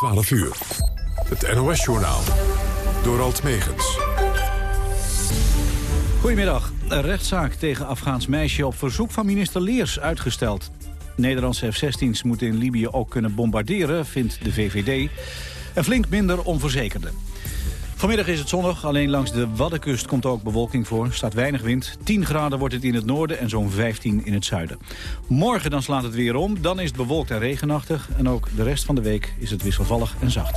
12 uur. Het NOS-journaal. Door Alt Megens. Goedemiddag. Een rechtszaak tegen Afghaans meisje op verzoek van minister Leers uitgesteld. Nederlandse F-16's moeten in Libië ook kunnen bombarderen, vindt de VVD. En flink minder onverzekerden. Vanmiddag is het zonnig, alleen langs de Waddenkust komt ook bewolking voor. Er staat weinig wind. 10 graden wordt het in het noorden en zo'n 15 in het zuiden. Morgen dan slaat het weer om, dan is het bewolkt en regenachtig. En ook de rest van de week is het wisselvallig en zacht.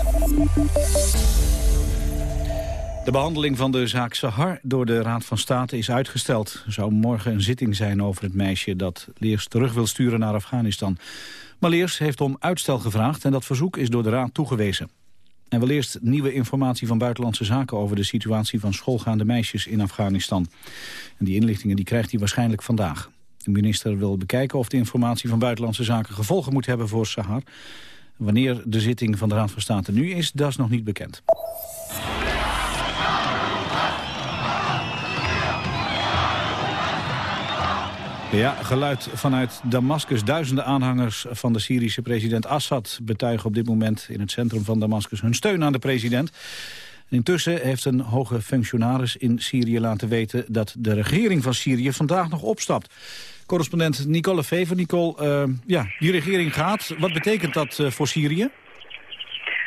De behandeling van de zaak Sahar door de Raad van State is uitgesteld. Er zou morgen een zitting zijn over het meisje dat Leers terug wil sturen naar Afghanistan. Maar Leers heeft om uitstel gevraagd en dat verzoek is door de Raad toegewezen. En wel eerst nieuwe informatie van Buitenlandse Zaken... over de situatie van schoolgaande meisjes in Afghanistan. En die inlichtingen die krijgt hij waarschijnlijk vandaag. De minister wil bekijken of de informatie van Buitenlandse Zaken... gevolgen moet hebben voor Sahar. Wanneer de zitting van de Raad van State nu is, dat is nog niet bekend. Ja, geluid vanuit Damascus. Duizenden aanhangers van de Syrische president Assad betuigen op dit moment in het centrum van Damascus hun steun aan de president. Intussen heeft een hoge functionaris in Syrië laten weten dat de regering van Syrië vandaag nog opstapt. Correspondent Nicole Fever. Nicole, uh, ja, die regering gaat. Wat betekent dat uh, voor Syrië?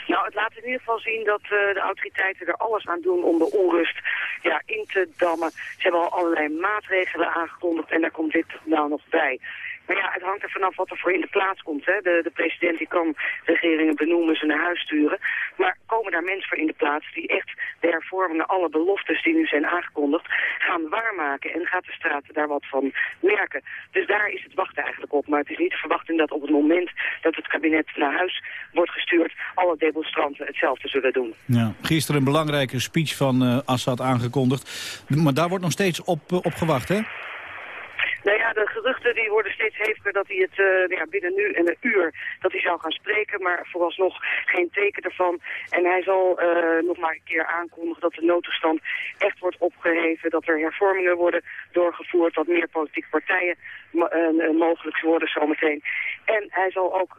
Nou, het laat in ieder geval zien dat uh, de autoriteiten er alles aan doen om de onrust ja, in te dammen. Ze hebben al allerlei maatregelen aangekondigd en daar komt dit nou nog bij. Maar ja, het hangt er vanaf wat er voor in de plaats komt. Hè. De, de president die kan regeringen benoemen, ze naar huis sturen. Maar komen daar mensen voor in de plaats die echt de hervormingen, alle beloftes die nu zijn aangekondigd, gaan waarmaken. En gaat de straat daar wat van merken. Dus daar is het wachten eigenlijk op. Maar het is niet de verwachting dat op het moment dat het kabinet naar huis wordt gestuurd, alle demonstranten hetzelfde zullen doen. Ja, gisteren een belangrijke speech van uh, Assad aangekondigd. Maar daar wordt nog steeds op, uh, op gewacht, hè? Nou ja, de geruchten die worden steeds heviger dat hij het uh, ja, binnen nu en een uur dat hij zou gaan spreken, maar vooralsnog geen teken ervan. En hij zal uh, nog maar een keer aankondigen dat de noodtoestand echt wordt opgeheven, dat er hervormingen worden doorgevoerd, dat meer politieke partijen uh, mogelijk worden zometeen. En hij zal ook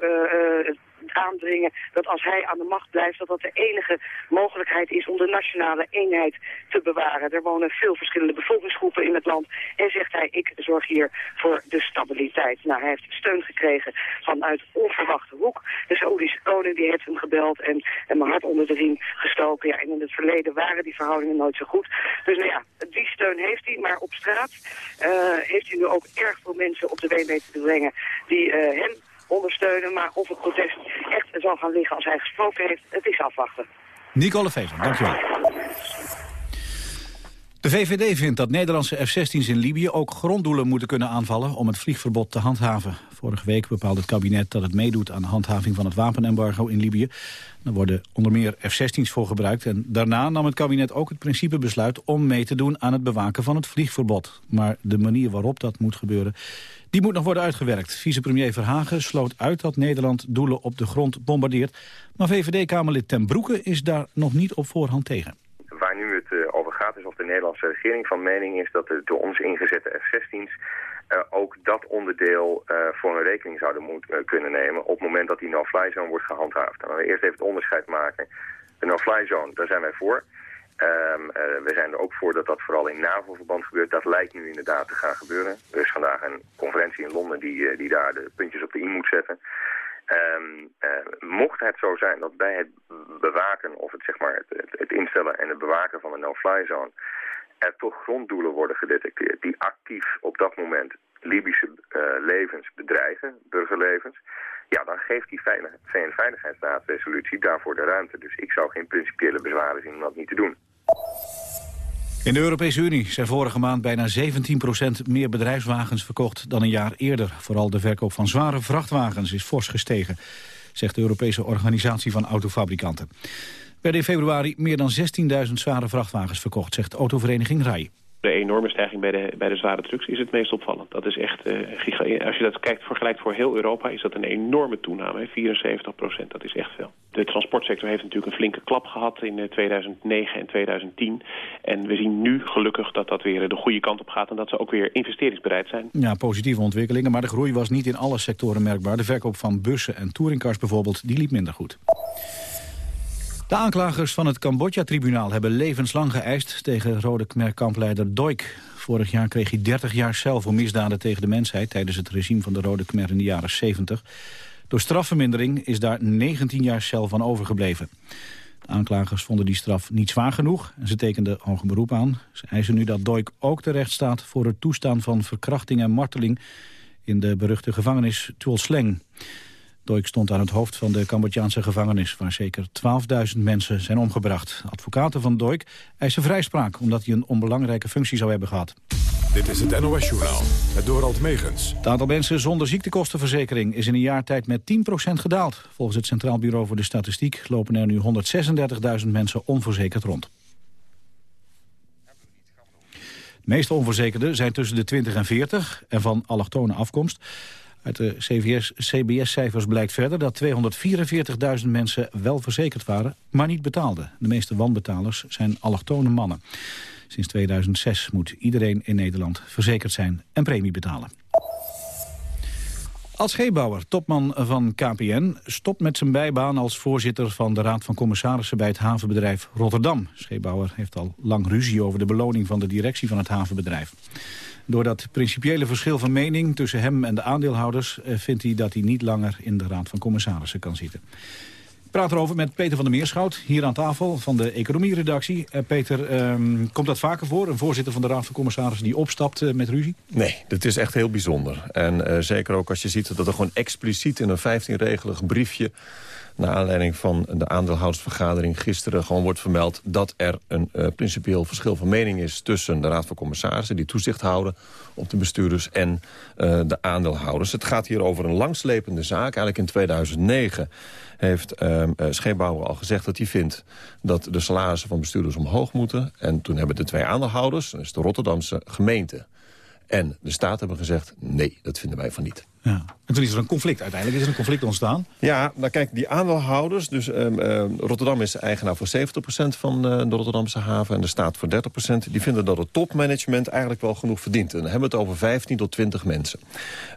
aandringen dat als hij aan de macht blijft, dat dat de enige mogelijkheid is om de nationale eenheid te bewaren. Er wonen veel verschillende bevolkingsgroepen in het land. En zegt hij, ik zorg hier voor de stabiliteit. Nou, hij heeft steun gekregen vanuit onverwachte hoek. De Saoedische koning die heeft hem gebeld en, en mijn hart onder de riem gestoken. Ja, en in het verleden waren die verhoudingen nooit zo goed. Dus nou ja, die steun heeft hij. Maar op straat uh, heeft hij nu ook erg veel mensen op de weten te brengen die uh, hem ondersteunen. Maar of het protest echt zal gaan liggen als hij gesproken heeft, het is afwachten. Nicole Vever, dankjewel. De VVD vindt dat Nederlandse F-16's in Libië ook gronddoelen moeten kunnen aanvallen om het vliegverbod te handhaven. Vorige week bepaalde het kabinet dat het meedoet aan de handhaving van het wapenembargo in Libië. Er worden onder meer F-16's voor gebruikt en daarna nam het kabinet ook het principebesluit om mee te doen aan het bewaken van het vliegverbod. Maar de manier waarop dat moet gebeuren, die moet nog worden uitgewerkt. Vicepremier Verhagen sloot uit dat Nederland doelen op de grond bombardeert. Maar VVD-Kamerlid Ten Broeke is daar nog niet op voorhand tegen. Waar nu het uh, over gaat is of de Nederlandse regering van mening is dat de door ons ingezette F-16's uh, ook dat onderdeel uh, voor hun rekening zouden moeten kunnen nemen op het moment dat die no-fly zone wordt gehandhaafd. Dan gaan we eerst even het onderscheid maken. De no-fly zone, daar zijn wij voor. Uh, we zijn er ook voor dat dat vooral in NAVO-verband gebeurt. Dat lijkt nu inderdaad te gaan gebeuren. Er is vandaag een conferentie in Londen die, die daar de puntjes op de i moet zetten. Um, uh, mocht het zo zijn dat bij het bewaken of het, zeg maar, het, het instellen en het bewaken van een no-fly zone er toch gronddoelen worden gedetecteerd die actief op dat moment Libische levens bedreigen, burgerlevens, ja, dan geeft die VN-veiligheidsraadresolutie daarvoor de ruimte. Dus ik zou geen principiële bezwaren zien om dat niet te doen. In de Europese Unie zijn vorige maand bijna 17% meer bedrijfswagens verkocht dan een jaar eerder. Vooral de verkoop van zware vrachtwagens is fors gestegen, zegt de Europese Organisatie van Autofabrikanten. Er werden in februari meer dan 16.000 zware vrachtwagens verkocht, zegt autovereniging RAI. De enorme stijging bij de, bij de zware trucks is het meest opvallend. Dat is echt, uh, als je dat kijkt, vergelijkt voor heel Europa, is dat een enorme toename. 74 procent, dat is echt veel. De transportsector heeft natuurlijk een flinke klap gehad in 2009 en 2010. En we zien nu gelukkig dat dat weer de goede kant op gaat... en dat ze ook weer investeringsbereid zijn. Ja, positieve ontwikkelingen, maar de groei was niet in alle sectoren merkbaar. De verkoop van bussen en touringcars bijvoorbeeld, die liep minder goed. De aanklagers van het Cambodja-tribunaal hebben levenslang geëist tegen rode Khmer-kampleider Doik. Vorig jaar kreeg hij 30 jaar cel voor misdaden tegen de mensheid tijdens het regime van de rode Khmer in de jaren 70. Door strafvermindering is daar 19 jaar cel van overgebleven. De aanklagers vonden die straf niet zwaar genoeg en ze tekenden hoger beroep aan. Ze eisen nu dat Doik ook terecht staat voor het toestaan van verkrachting en marteling in de beruchte gevangenis Tuol Sleng. Doik stond aan het hoofd van de Cambodjaanse gevangenis... waar zeker 12.000 mensen zijn omgebracht. Advocaten van Doik eisen vrijspraak... omdat hij een onbelangrijke functie zou hebben gehad. Dit is het NOS-journaal, het Dorald Megens. Het aantal mensen zonder ziektekostenverzekering is in een jaar tijd met 10% gedaald. Volgens het Centraal Bureau voor de Statistiek lopen er nu 136.000 mensen onverzekerd rond. De meeste onverzekerden zijn tussen de 20 en 40 en van allochtone afkomst. Uit de CBS-cijfers blijkt verder dat 244.000 mensen wel verzekerd waren, maar niet betaalden. De meeste wanbetalers zijn allochtone mannen. Sinds 2006 moet iedereen in Nederland verzekerd zijn en premie betalen. Als Scheepbouwer, topman van KPN, stopt met zijn bijbaan als voorzitter van de Raad van Commissarissen bij het havenbedrijf Rotterdam. Scheepbouwer heeft al lang ruzie over de beloning van de directie van het havenbedrijf. Door dat principiële verschil van mening tussen hem en de aandeelhouders... Eh, vindt hij dat hij niet langer in de Raad van Commissarissen kan zitten. Ik praat erover met Peter van der Meerschout, hier aan tafel van de economieredactie. Uh, Peter, um, komt dat vaker voor, een voorzitter van de Raad van Commissarissen die opstapt uh, met ruzie? Nee, dat is echt heel bijzonder. En zeker ook als je ziet dat er gewoon expliciet in een 15-regelig briefje naar aanleiding van de aandeelhoudersvergadering gisteren gewoon wordt vermeld... dat er een uh, principieel verschil van mening is tussen de Raad van Commissarissen... die toezicht houden op de bestuurders en uh, de aandeelhouders. Het gaat hier over een langslepende zaak. Eigenlijk in 2009 heeft uh, al gezegd dat hij vindt... dat de salarissen van bestuurders omhoog moeten. En toen hebben de twee aandeelhouders, dus de Rotterdamse gemeente... en de staat hebben gezegd, nee, dat vinden wij van niet. Ja. En toen is er een conflict. Uiteindelijk is er een conflict ontstaan. Ja, nou kijk, die aandeelhouders... dus um, um, Rotterdam is eigenaar voor 70% van uh, de Rotterdamse haven... en de staat voor 30%. Die vinden dat het topmanagement eigenlijk wel genoeg verdient. En dan hebben we het over 15 tot 20 mensen.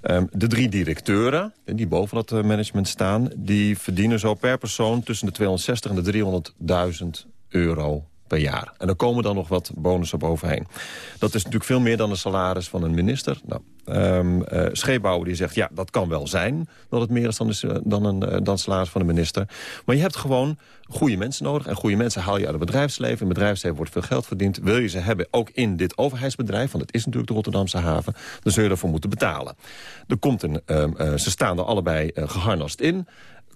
Um, de drie directeuren, die boven dat uh, management staan... die verdienen zo per persoon tussen de 260 en de 300.000 euro per jaar. En er komen dan nog wat bonussen bovenheen. Dat is natuurlijk veel meer dan een salaris van een minister. Nou, um, uh, Scheepbouwer die zegt, ja, dat kan wel zijn... dat het meer is dan, is, dan een uh, dan salaris van een minister. Maar je hebt gewoon goede mensen nodig. En goede mensen haal je uit het bedrijfsleven. In het bedrijfsleven wordt veel geld verdiend. Wil je ze hebben, ook in dit overheidsbedrijf... want het is natuurlijk de Rotterdamse haven... dan zul je ervoor moeten betalen. Er komt een, uh, ze staan er allebei geharnast in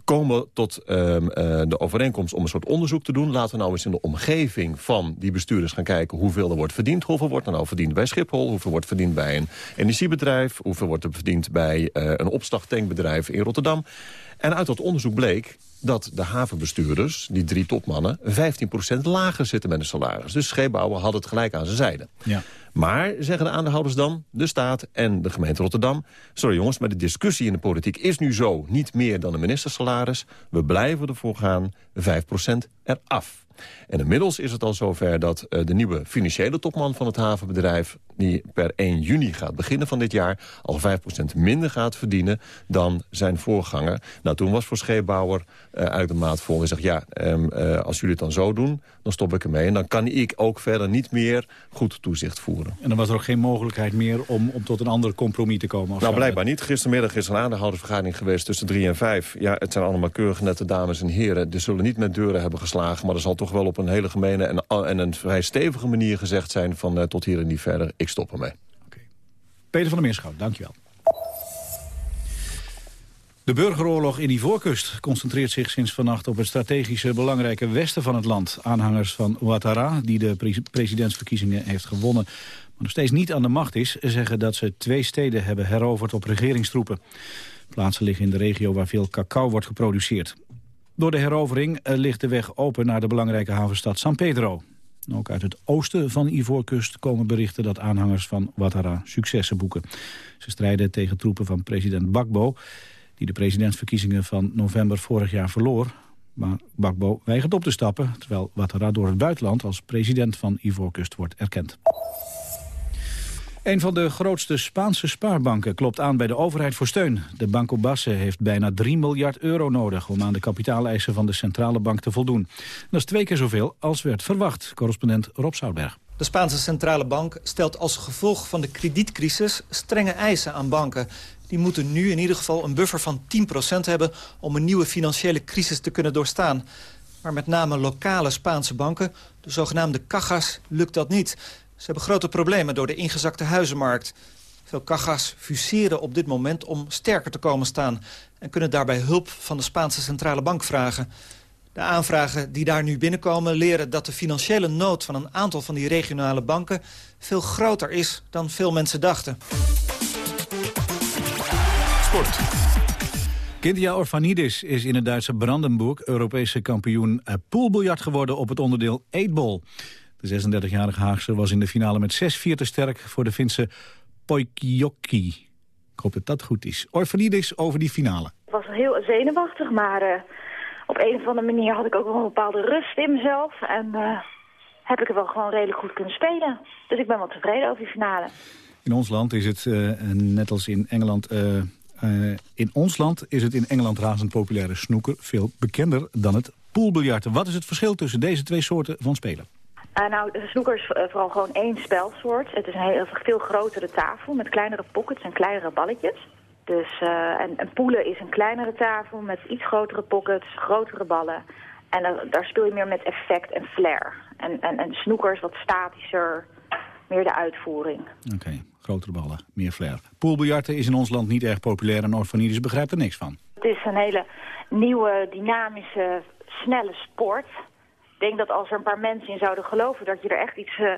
komen tot um, uh, de overeenkomst om een soort onderzoek te doen. Laten we nou eens in de omgeving van die bestuurders gaan kijken... hoeveel er wordt verdiend. Hoeveel wordt er nou verdiend bij Schiphol? Hoeveel wordt verdiend bij een energiebedrijf? Hoeveel wordt er verdiend bij uh, een opslagtankbedrijf in Rotterdam? En uit dat onderzoek bleek dat de havenbestuurders, die drie topmannen... 15% lager zitten met een salaris. Dus scheepbouwer had het gelijk aan zijn zijde. Ja. Maar, zeggen de aandeelhouders dan, de staat en de gemeente Rotterdam... sorry jongens, maar de discussie in de politiek is nu zo... niet meer dan een ministersalaris. We blijven ervoor gaan 5% eraf. En inmiddels is het al zover dat uh, de nieuwe financiële topman van het havenbedrijf... die per 1 juni gaat beginnen van dit jaar... al 5% minder gaat verdienen dan zijn voorganger. Nou, toen was voor scheepbouwer uh, eigenlijk de maat vol. Hij zegt, ja, um, uh, als jullie het dan zo doen, dan stop ik ermee. En dan kan ik ook verder niet meer goed toezicht voeren. En dan was er ook geen mogelijkheid meer om, om tot een ander compromis te komen? Nou, blijkbaar niet. Gistermiddag is er een aandeelhoudersvergadering geweest tussen 3 en 5. Ja, het zijn allemaal keurige nette dames en heren. Die zullen niet met deuren hebben geslagen, maar er zal toch wel op een hele gemene en, en een vrij stevige manier gezegd zijn van uh, tot hier en niet verder, ik stop ermee. Peter van der Meerschout, dankjewel. De burgeroorlog in Ivoorkust concentreert zich sinds vannacht op het strategische belangrijke westen van het land. Aanhangers van Ouattara, die de pre presidentsverkiezingen heeft gewonnen, maar nog steeds niet aan de macht is, zeggen dat ze twee steden hebben heroverd op regeringstroepen. Plaatsen liggen in de regio waar veel cacao wordt geproduceerd. Door de herovering ligt de weg open naar de belangrijke havenstad San Pedro. Ook uit het oosten van Ivoorkust komen berichten dat aanhangers van Ouattara successen boeken. Ze strijden tegen troepen van president Bakbo, die de presidentsverkiezingen van november vorig jaar verloor. Maar Bakbo weigert op te stappen, terwijl Ouattara door het buitenland als president van Ivoorkust wordt erkend. Een van de grootste Spaanse spaarbanken klopt aan bij de overheid voor steun. De Banco Basse heeft bijna 3 miljard euro nodig... om aan de kapitaaleisen van de centrale bank te voldoen. Dat is twee keer zoveel als werd verwacht. Correspondent Rob Zoutberg. De Spaanse centrale bank stelt als gevolg van de kredietcrisis... strenge eisen aan banken. Die moeten nu in ieder geval een buffer van 10% hebben... om een nieuwe financiële crisis te kunnen doorstaan. Maar met name lokale Spaanse banken, de zogenaamde cajas, lukt dat niet... Ze hebben grote problemen door de ingezakte huizenmarkt. Veel cajas fuseren op dit moment om sterker te komen staan... en kunnen daarbij hulp van de Spaanse Centrale Bank vragen. De aanvragen die daar nu binnenkomen leren dat de financiële nood... van een aantal van die regionale banken veel groter is dan veel mensen dachten. Sport. Kindia Orfanidis is in het Duitse Brandenburg Europese kampioen eh, poolbiljart geworden op het onderdeel 8-ball. De 36-jarige Haagse was in de finale met 6-4 te sterk voor de Finse Poikioki. Ik hoop dat dat goed is. Orfanidis over die finale. Het was heel zenuwachtig, maar uh, op een of andere manier had ik ook wel een bepaalde rust in mezelf. En uh, heb ik er wel gewoon redelijk goed kunnen spelen. Dus ik ben wel tevreden over die finale. In ons land is het, uh, net als in Engeland... in ons land is het in Engeland razend populaire snoeker veel bekender dan het poolbiljarten. Wat is het verschil tussen deze twee soorten van spelen? Uh, nou, de snoeker is uh, vooral gewoon één spelsoort. Het is een heel, veel grotere tafel met kleinere pockets en kleinere balletjes. Dus, uh, en, en poelen is een kleinere tafel met iets grotere pockets, grotere ballen. En daar speel je meer met effect en flair. En, en, en snoeker is wat statischer, meer de uitvoering. Oké, okay, grotere ballen, meer flair. Poolbiljarten is in ons land niet erg populair en Orfanidis begrijpt er niks van. Het is een hele nieuwe, dynamische, snelle sport denk dat als er een paar mensen in zouden geloven... dat je er echt iets uh,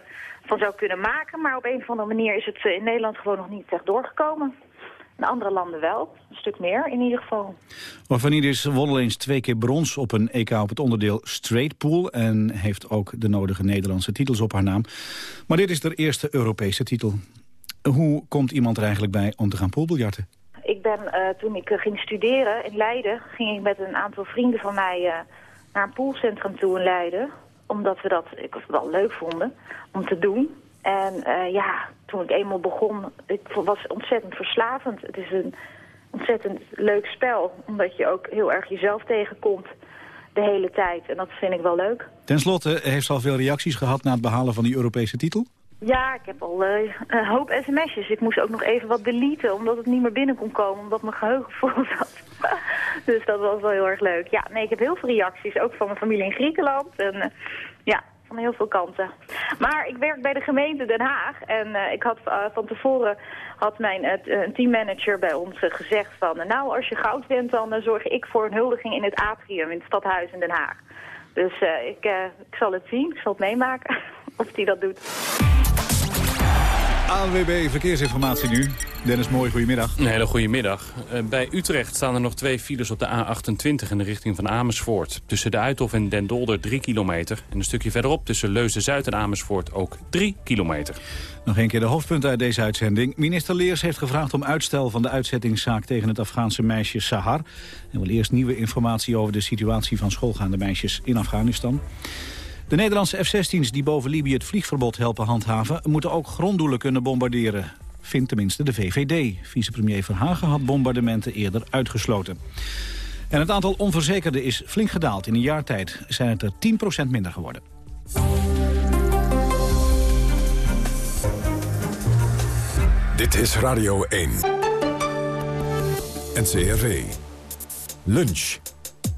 van zou kunnen maken. Maar op een of andere manier is het uh, in Nederland gewoon nog niet echt doorgekomen. In andere landen wel. Een stuk meer in ieder geval. Vanidis won al eens twee keer brons op een EK op het onderdeel straight pool... en heeft ook de nodige Nederlandse titels op haar naam. Maar dit is de eerste Europese titel. Hoe komt iemand er eigenlijk bij om te gaan poolbiljarten? Ik ben, uh, toen ik ging studeren in Leiden... ging ik met een aantal vrienden van mij naar een poolcentrum toe in Leiden. Omdat we dat ik wel leuk vonden om te doen. En uh, ja, toen ik eenmaal begon, het was ontzettend verslavend. Het is een ontzettend leuk spel, omdat je ook heel erg jezelf tegenkomt de hele tijd. En dat vind ik wel leuk. Ten slotte, heeft ze al veel reacties gehad na het behalen van die Europese titel? Ja, ik heb al uh, een hoop sms'jes. Ik moest ook nog even wat deleten, omdat het niet meer binnen kon komen, omdat mijn geheugen vol zat. dus dat was wel heel erg leuk. Ja, nee, ik heb heel veel reacties, ook van mijn familie in Griekenland. En uh, ja, van heel veel kanten. Maar ik werk bij de gemeente Den Haag. En uh, ik had van tevoren had mijn een teammanager bij ons gezegd van... nou, als je goud wint, dan zorg ik voor een huldiging in het atrium in het stadhuis in Den Haag. Dus ik, ik zal het zien, ik zal het meemaken of hij dat doet. ANWB Verkeersinformatie nu. Dennis Mooi, goedemiddag. Een hele goede middag. Uh, bij Utrecht staan er nog twee files op de A28 in de richting van Amersfoort. Tussen de Uithof en Den Dolder 3 kilometer. En een stukje verderop tussen Leuzen-Zuid en Amersfoort ook 3 kilometer. Nog een keer de hoofdpunten uit deze uitzending. Minister Leers heeft gevraagd om uitstel van de uitzettingszaak tegen het Afghaanse meisje Sahar. Hij wil eerst nieuwe informatie over de situatie van schoolgaande meisjes in Afghanistan. De Nederlandse F-16's die boven Libië het vliegverbod helpen handhaven... moeten ook gronddoelen kunnen bombarderen. Vindt tenminste de VVD. Vicepremier Verhagen had bombardementen eerder uitgesloten. En het aantal onverzekerden is flink gedaald. In een jaar tijd zijn het er 10% minder geworden. Dit is Radio 1. NCRV. Lunch.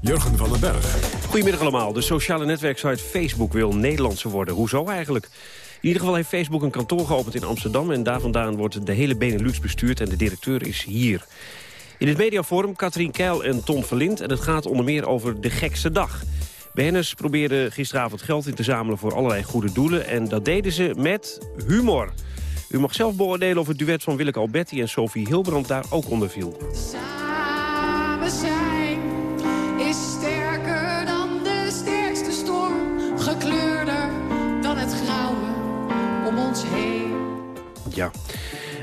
Jurgen van den Berg. Goedemiddag allemaal. De sociale netwerksite Facebook wil Nederlandse worden. Hoezo eigenlijk? In ieder geval heeft Facebook een kantoor geopend in Amsterdam... en daar vandaan wordt de hele Benelux bestuurd en de directeur is hier. In het mediaforum Katrien Keil en Ton Verlind... en het gaat onder meer over de gekste dag. BN'ers probeerden gisteravond geld in te zamelen voor allerlei goede doelen... en dat deden ze met humor. U mag zelf beoordelen of het duet van Willeke Alberti en Sophie Hilbrand daar ook onder viel. Ja.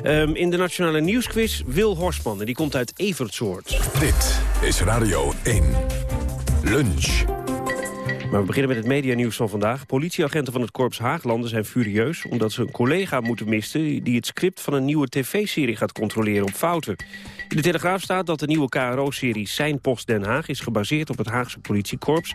Um, in de Nationale Nieuwsquiz Wil Horsman. En die komt uit Evertsoort. Dit is Radio 1. Lunch. Maar we beginnen met het medianieuws van vandaag. Politieagenten van het Korps Haaglanden zijn furieus... omdat ze een collega moeten missen... die het script van een nieuwe tv-serie gaat controleren op fouten. In de Telegraaf staat dat de nieuwe KRO-serie Zijn Post Den Haag... is gebaseerd op het Haagse politiekorps.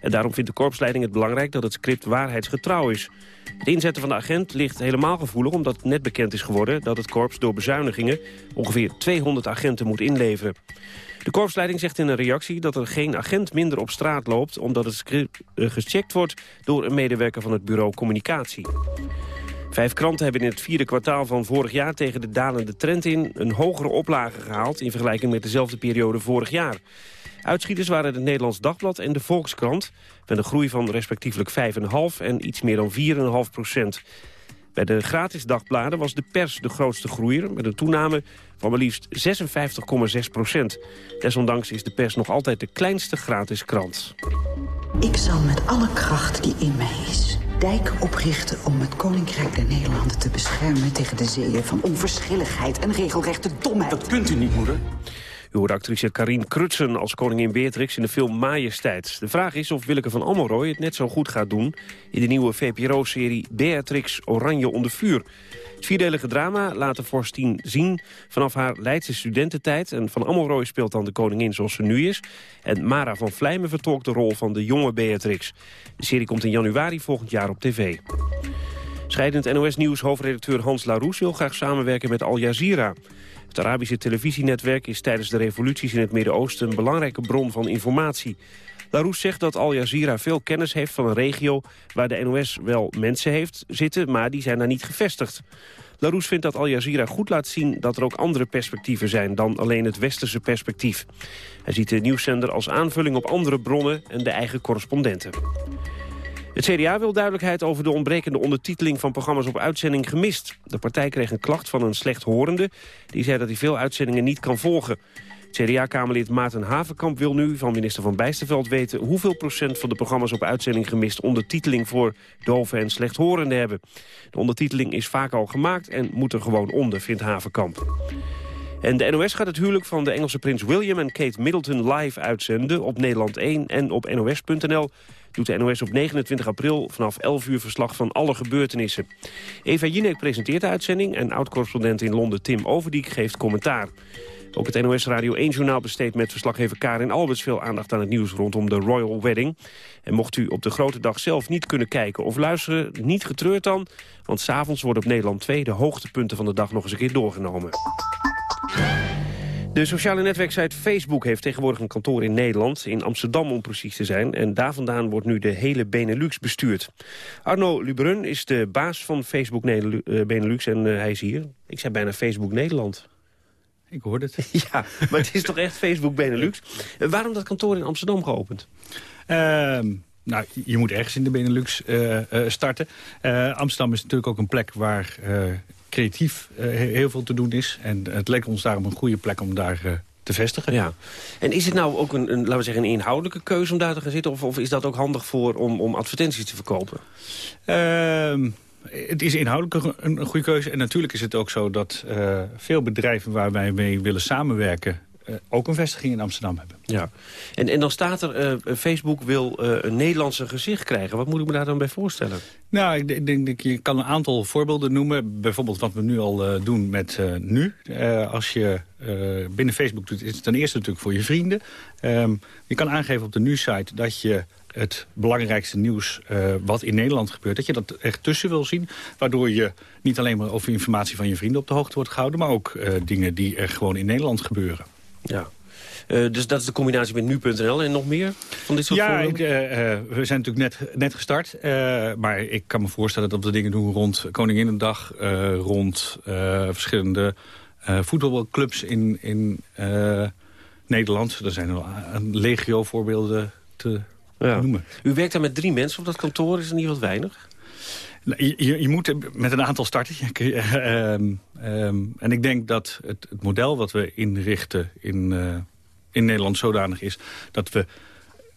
En daarom vindt de korpsleiding het belangrijk... dat het script waarheidsgetrouw is. Het inzetten van de agent ligt helemaal gevoelig... omdat net bekend is geworden dat het korps door bezuinigingen... ongeveer 200 agenten moet inleveren. De korpsleiding zegt in een reactie dat er geen agent minder op straat loopt... omdat het script eh, gecheckt wordt door een medewerker van het bureau Communicatie. Vijf kranten hebben in het vierde kwartaal van vorig jaar tegen de dalende trend in een hogere oplage gehaald in vergelijking met dezelfde periode vorig jaar. Uitschieters waren het Nederlands Dagblad en de Volkskrant... met een groei van respectievelijk 5,5 en iets meer dan 4,5 procent. Bij de gratis dagbladen was de pers de grootste groeier... met een toename van maar liefst 56,6 procent. Desondanks is de pers nog altijd de kleinste gratis krant. Ik zal met alle kracht die in mij is dijk oprichten om het Koninkrijk der Nederlanden te beschermen tegen de zeeën van onverschilligheid en regelrechte domheid. Dat kunt u niet, moeder. U hoort actrice Karine Krutsen als koningin Beatrix in de film Majesteit. De vraag is of Willeke van Almeroy het net zo goed gaat doen... in de nieuwe VPRO-serie Beatrix Oranje onder vuur. Het vierdelige drama laat de vorstin zien vanaf haar Leidse studententijd. En Van Amelrooy speelt dan de koningin zoals ze nu is. En Mara van Vlijmen vertolkt de rol van de jonge Beatrix. De serie komt in januari volgend jaar op tv. Scheidend NOS-nieuws hoofdredacteur Hans Laroes wil graag samenwerken met Al Jazeera. Het Arabische televisienetwerk is tijdens de revoluties in het Midden-Oosten... een belangrijke bron van informatie. Larousse zegt dat Al Jazeera veel kennis heeft van een regio... waar de NOS wel mensen heeft zitten, maar die zijn daar niet gevestigd. Larousse vindt dat Al Jazeera goed laat zien dat er ook andere perspectieven zijn... dan alleen het westerse perspectief. Hij ziet de nieuwszender als aanvulling op andere bronnen en de eigen correspondenten. Het CDA wil duidelijkheid over de ontbrekende ondertiteling van programma's op uitzending gemist. De partij kreeg een klacht van een slechthorende. Die zei dat hij veel uitzendingen niet kan volgen. CDA-kamerlid Maarten Havenkamp wil nu van minister Van Bijsterveld weten... hoeveel procent van de programma's op uitzending gemist... ondertiteling voor doven en slechthorenden hebben. De ondertiteling is vaak al gemaakt en moet er gewoon onder, vindt Havenkamp. En de NOS gaat het huwelijk van de Engelse prins William en Kate Middleton live uitzenden op Nederland 1 en op nos.nl doet de NOS op 29 april vanaf 11 uur verslag van alle gebeurtenissen. Eva Jinek presenteert de uitzending en oud-correspondent in Londen Tim Overdiek geeft commentaar. Ook het NOS Radio 1-journaal besteedt met verslaggever Karin Alberts veel aandacht aan het nieuws rondom de Royal Wedding. En mocht u op de grote dag zelf niet kunnen kijken of luisteren, niet getreurd dan. Want s'avonds worden op Nederland 2 de hoogtepunten van de dag nog eens een keer doorgenomen. De sociale netwerksite Facebook heeft tegenwoordig een kantoor in Nederland, in Amsterdam om precies te zijn. En daar vandaan wordt nu de hele Benelux bestuurd. Arno Lubrun is de baas van Facebook eh, Benelux en eh, hij is hier. Ik zei bijna Facebook Nederland. Ik hoorde het. ja, maar het is toch echt Facebook Benelux. Uh, waarom dat kantoor in Amsterdam geopend? Ehm, nou, je moet ergens in de Benelux starten. Amsterdam is natuurlijk ook een plek waar creatief heel veel te doen is. En het leek ons daarom een goede plek om daar te vestigen. Ja. En is het nou ook een, een, laten we zeggen, een inhoudelijke keuze om daar te gaan zitten? Of, of is dat ook handig voor om, om advertenties te verkopen? Het is inhoudelijk een, een, goede keuze. En natuurlijk is het ook zo dat uh, veel bedrijven waar wij mee willen samenwerken... Uh, ook een vestiging in Amsterdam hebben. Ja. En, en dan staat er, uh, Facebook wil een Nederlandse gezicht krijgen. Wat moet ik me daar dan bij voorstellen? Nou, ik denk dat je kan een aantal voorbeelden noemen. Bijvoorbeeld wat we nu al doen met Nu. als je binnen Facebook doet, is het ten eerste natuurlijk voor je vrienden. Um, je kan aangeven op de Nu-site dat je het belangrijkste nieuws uh, wat in Nederland gebeurt... dat je dat echt tussen wil zien. Waardoor je niet alleen maar over informatie van je vrienden op de hoogte wordt gehouden... maar ook uh, dingen die er gewoon in Nederland gebeuren. Ja. Uh, dus dat is de combinatie met nu.nl en nog meer van dit soort Ja, ik, uh, we zijn natuurlijk net, net gestart. Maar ik kan me voorstellen dat we dingen doen rond Koninginnedag... rond verschillende voetbalclubs in, in Nederland. Er zijn wel een legio voorbeelden te ja. noemen. U werkt daar met drie mensen op dat kantoor. Is er niet wat weinig? Je, je, je, moet met een aantal starten. um, um, en ik denk dat het, het, model wat we inrichten in, uh, in Nederland zodanig is... dat we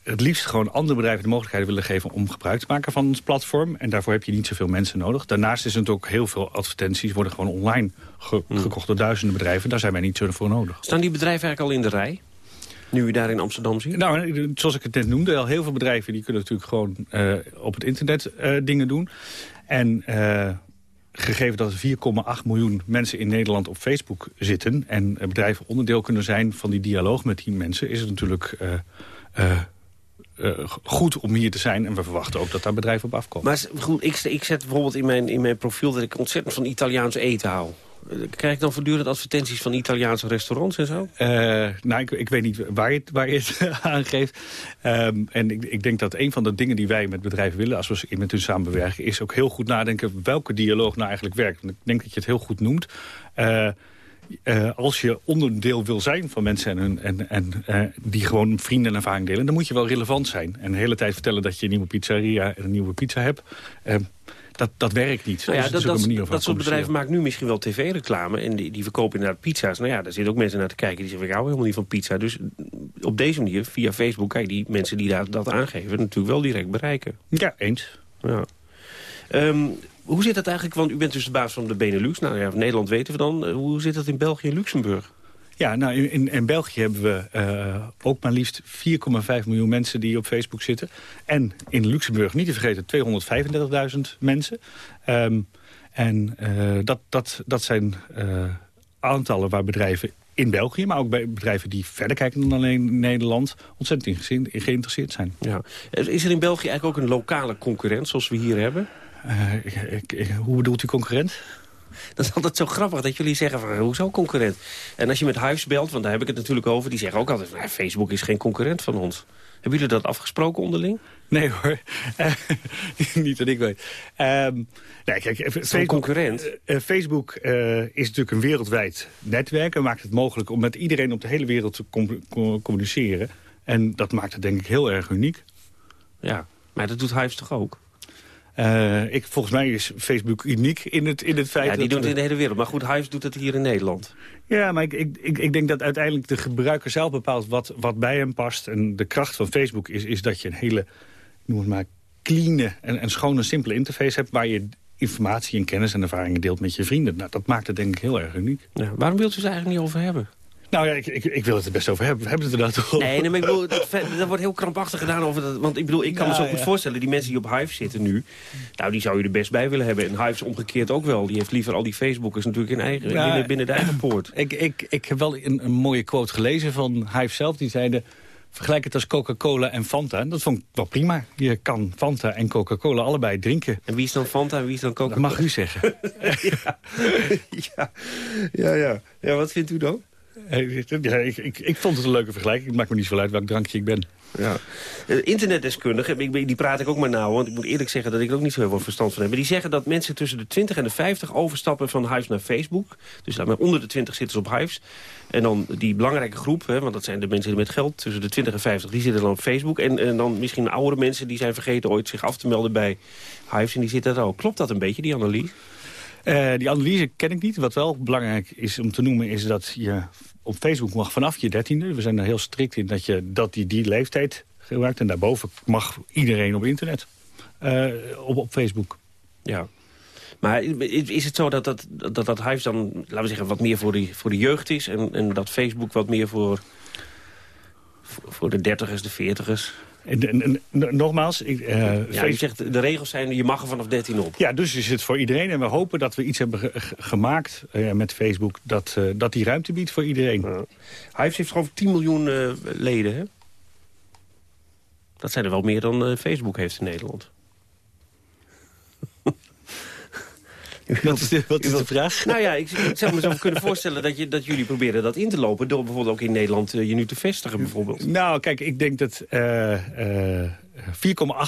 het liefst gewoon andere bedrijven de mogelijkheid willen geven... om gebruik te maken van ons platform. En daarvoor heb je niet zoveel mensen nodig. Daarnaast is het ook heel veel advertenties... worden gewoon online ge hmm. gekocht door duizenden bedrijven. Daar zijn wij niet zo voor nodig. Staan die bedrijven eigenlijk al in de rij? Nu u daar in Amsterdam ziet? Nou, zoals ik het net noemde, al heel veel bedrijven die kunnen natuurlijk gewoon eh, op het internet eh, dingen doen. En eh, gegeven dat er 4,8 miljoen mensen in Nederland op Facebook zitten... en bedrijven onderdeel kunnen zijn van die dialoog met die mensen... is het natuurlijk goed om hier te zijn. En we verwachten ook dat daar bedrijven op afkomen. Maar goed, ik, ik zet bijvoorbeeld in mijn, in mijn profiel... dat ik ontzettend van Italiaans eten hou. Krijg ik dan voortdurend advertenties van Italiaanse restaurants en zo? Uh, nou, ik, ik, weet niet waar je het, waar je het aangeeft. Um, en ik, ik, denk dat een van de dingen die wij met bedrijven willen... als we met hun samenwerken, is ook heel goed nadenken... welke dialoog nou eigenlijk werkt. Want ik denk dat je het heel goed noemt. Uh, uh, als je onderdeel wil zijn van mensen en, hun, en, en uh, die gewoon vrienden en ervaring delen... dan moet je wel relevant zijn. En de hele tijd vertellen dat je een nieuwe pizzeria en een nieuwe pizza hebt... Uh, dat, dat werkt niet. Nou ja, dat, dat, dat, dat soort bedrijven maken nu misschien wel tv-reclame... en die, die verkopen inderdaad pizza's. Nou ja, daar zitten ook mensen naar te kijken die zeggen... ik hou helemaal niet van pizza. Dus op deze manier, via Facebook... kan je die mensen die daar, dat aangeven natuurlijk wel direct bereiken. Ja, eens. Ja. Um, hoe zit dat eigenlijk? Want u bent dus de baas van de Benelux. Nou ja, Nederland weten we dan. Hoe zit dat in België en Luxemburg? Ja, nou in, in België hebben we uh, ook maar liefst 4,5 miljoen mensen die op Facebook zitten. En in Luxemburg, niet te vergeten, 235.000 mensen. Um, en uh, dat, dat, dat zijn uh, aantallen waar bedrijven in België... maar ook bij bedrijven die verder kijken dan alleen Nederland... ontzettend geïnteresseerd zijn. Ja. Is er in België eigenlijk ook een lokale concurrent zoals we hier hebben? Hoe bedoelt u concurrent? Dat is altijd zo grappig dat jullie zeggen van hoezo concurrent? En als je met Huis belt, want daar heb ik het natuurlijk over... die zeggen ook altijd van Facebook is geen concurrent van ons. Hebben jullie dat afgesproken onderling? Nee hoor, niet dat ik weet. Um, nee, kijk, Facebook, concurrent? Uh, Facebook uh, is natuurlijk een wereldwijd netwerk... en maakt het mogelijk om met iedereen op de hele wereld te com communiceren. En dat maakt het denk ik heel erg uniek. Ja, maar dat doet Hives toch ook? Uh, ik, volgens mij is Facebook uniek in het, in het feit... Ja, die doen het in de hele wereld. Maar goed, Hives doet het hier in Nederland. Ja, maar ik, ik, ik, ik, denk dat uiteindelijk de gebruiker zelf bepaalt wat, wat bij hem past. En de kracht van Facebook is, is dat je een hele, noem het maar, clean en, en schone, simpele interface hebt... waar je informatie en kennis en ervaringen deelt met je vrienden. Nou, dat maakt het denk ik heel erg uniek. Ja, waarom wilt u het eigenlijk niet over hebben? Nou ja, ik, ik, ik, wil het er best over hebben. We hebben het er nou toch Nee, nee maar ik bedoel, dat, dat, wordt heel krampachtig gedaan over dat. Want ik bedoel, ik kan me zo goed voorstellen, die mensen die op Hive zitten nu... nou, die zou je er best bij willen hebben. En Hive is omgekeerd ook wel. Die heeft liever al die Facebookers natuurlijk in eigen, binnen, binnen de eigen poort. Ik, ik, ik heb wel een, een mooie quote gelezen van Hive zelf. Die zeiden, vergelijk het als Coca-Cola en Fanta. En dat vond ik wel prima. Je kan Fanta en Coca-Cola allebei drinken. En wie is dan Fanta en wie is dan Coca-Cola? Dat mag u zeggen. ja. ja. Ja, ja. ja, wat vindt u dan? Ik, ik, vond het een leuke vergelijking. Het maakt me niet zo uit welk drankje ik ben. Ja. Uh, internetdeskundigen, die praat ik ook maar nauw. Want ik moet eerlijk zeggen dat ik er ook niet zo heel veel verstand van heb. Die zeggen dat mensen tussen de 20 en de 50 overstappen van Hives naar Facebook. Dus laat onder de 20 zitten ze op Hives. En dan die belangrijke groep, hè, want dat zijn de mensen met geld... tussen de 20 en 50, die zitten dan op Facebook. En, en dan misschien oudere mensen die zijn vergeten ooit zich af te melden bij Hives. En die zitten daar ook. Klopt dat een beetje, die analyse? Uh, die analyse ken ik niet. Wat wel belangrijk is om te noemen is dat je op Facebook mag vanaf je dertiende. We zijn er heel strikt in dat je dat die, die leeftijd gebruikt. En daarboven mag iedereen op internet. Uh, op, op Facebook. Ja. Maar is het zo dat dat, dat, dat dan, laten we zeggen, wat meer voor de, voor de jeugd is... en, en dat Facebook wat meer voor, voor de dertigers, de veertigers? En, en, nogmaals... Ik, uh, ja, je zegt, de regels zijn, je mag er vanaf 13 op. Ja, dus is het voor iedereen. En we hopen dat we iets hebben gemaakt uh, met Facebook... Dat, uh, dat die ruimte biedt voor iedereen. Ja. Hives heeft gewoon 10 miljoen leden, hè? Dat zijn er wel meer dan Facebook heeft in Nederland. Wat is de, wat is de vraag? Nou ja, ik, ik zou me zo kunnen voorstellen dat, je, dat jullie proberen dat in te lopen... door bijvoorbeeld ook in Nederland uh, je nu te vestigen bijvoorbeeld. Nou, kijk, ik denk dat uh, uh,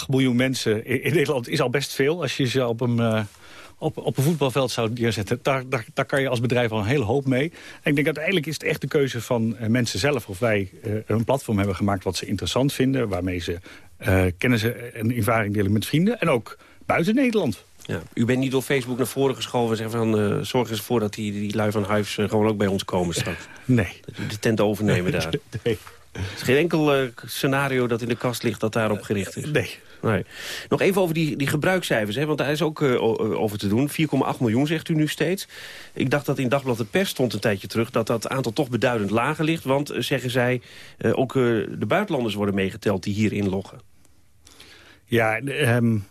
4,8 miljoen mensen in, in, Nederland is al best veel... als je ze op een, op, op een voetbalveld zou neerzetten. Daar, daar, daar kan je als bedrijf al een hele hoop mee. En ik denk uiteindelijk is het echt de keuze van mensen zelf... of wij een platform hebben gemaakt wat ze interessant vinden... waarmee ze kennis en ervaring delen met vrienden... en ook buiten Nederland. Ja. U bent niet door Facebook naar voren geschoven en zeggen van... Uh, zorg eens voor dat die, die lui van Huis uh, gewoon ook bij ons komen straks. Nee. Dat u de tent overnemen daar. nee. Er is geen enkel eh, scenario dat in de kast ligt dat daarop gericht is. Nee. nee. Nog even over die, die gebruikscijfers, hè, want daar is ook uh, over te doen. 4,8 miljoen zegt u nu steeds. Ik dacht dat in Dagblad de Pers stond een tijdje terug... dat dat aantal toch beduidend lager ligt. Want, zeggen zij, ook de buitenlanders worden meegeteld die hier inloggen. Ja, um,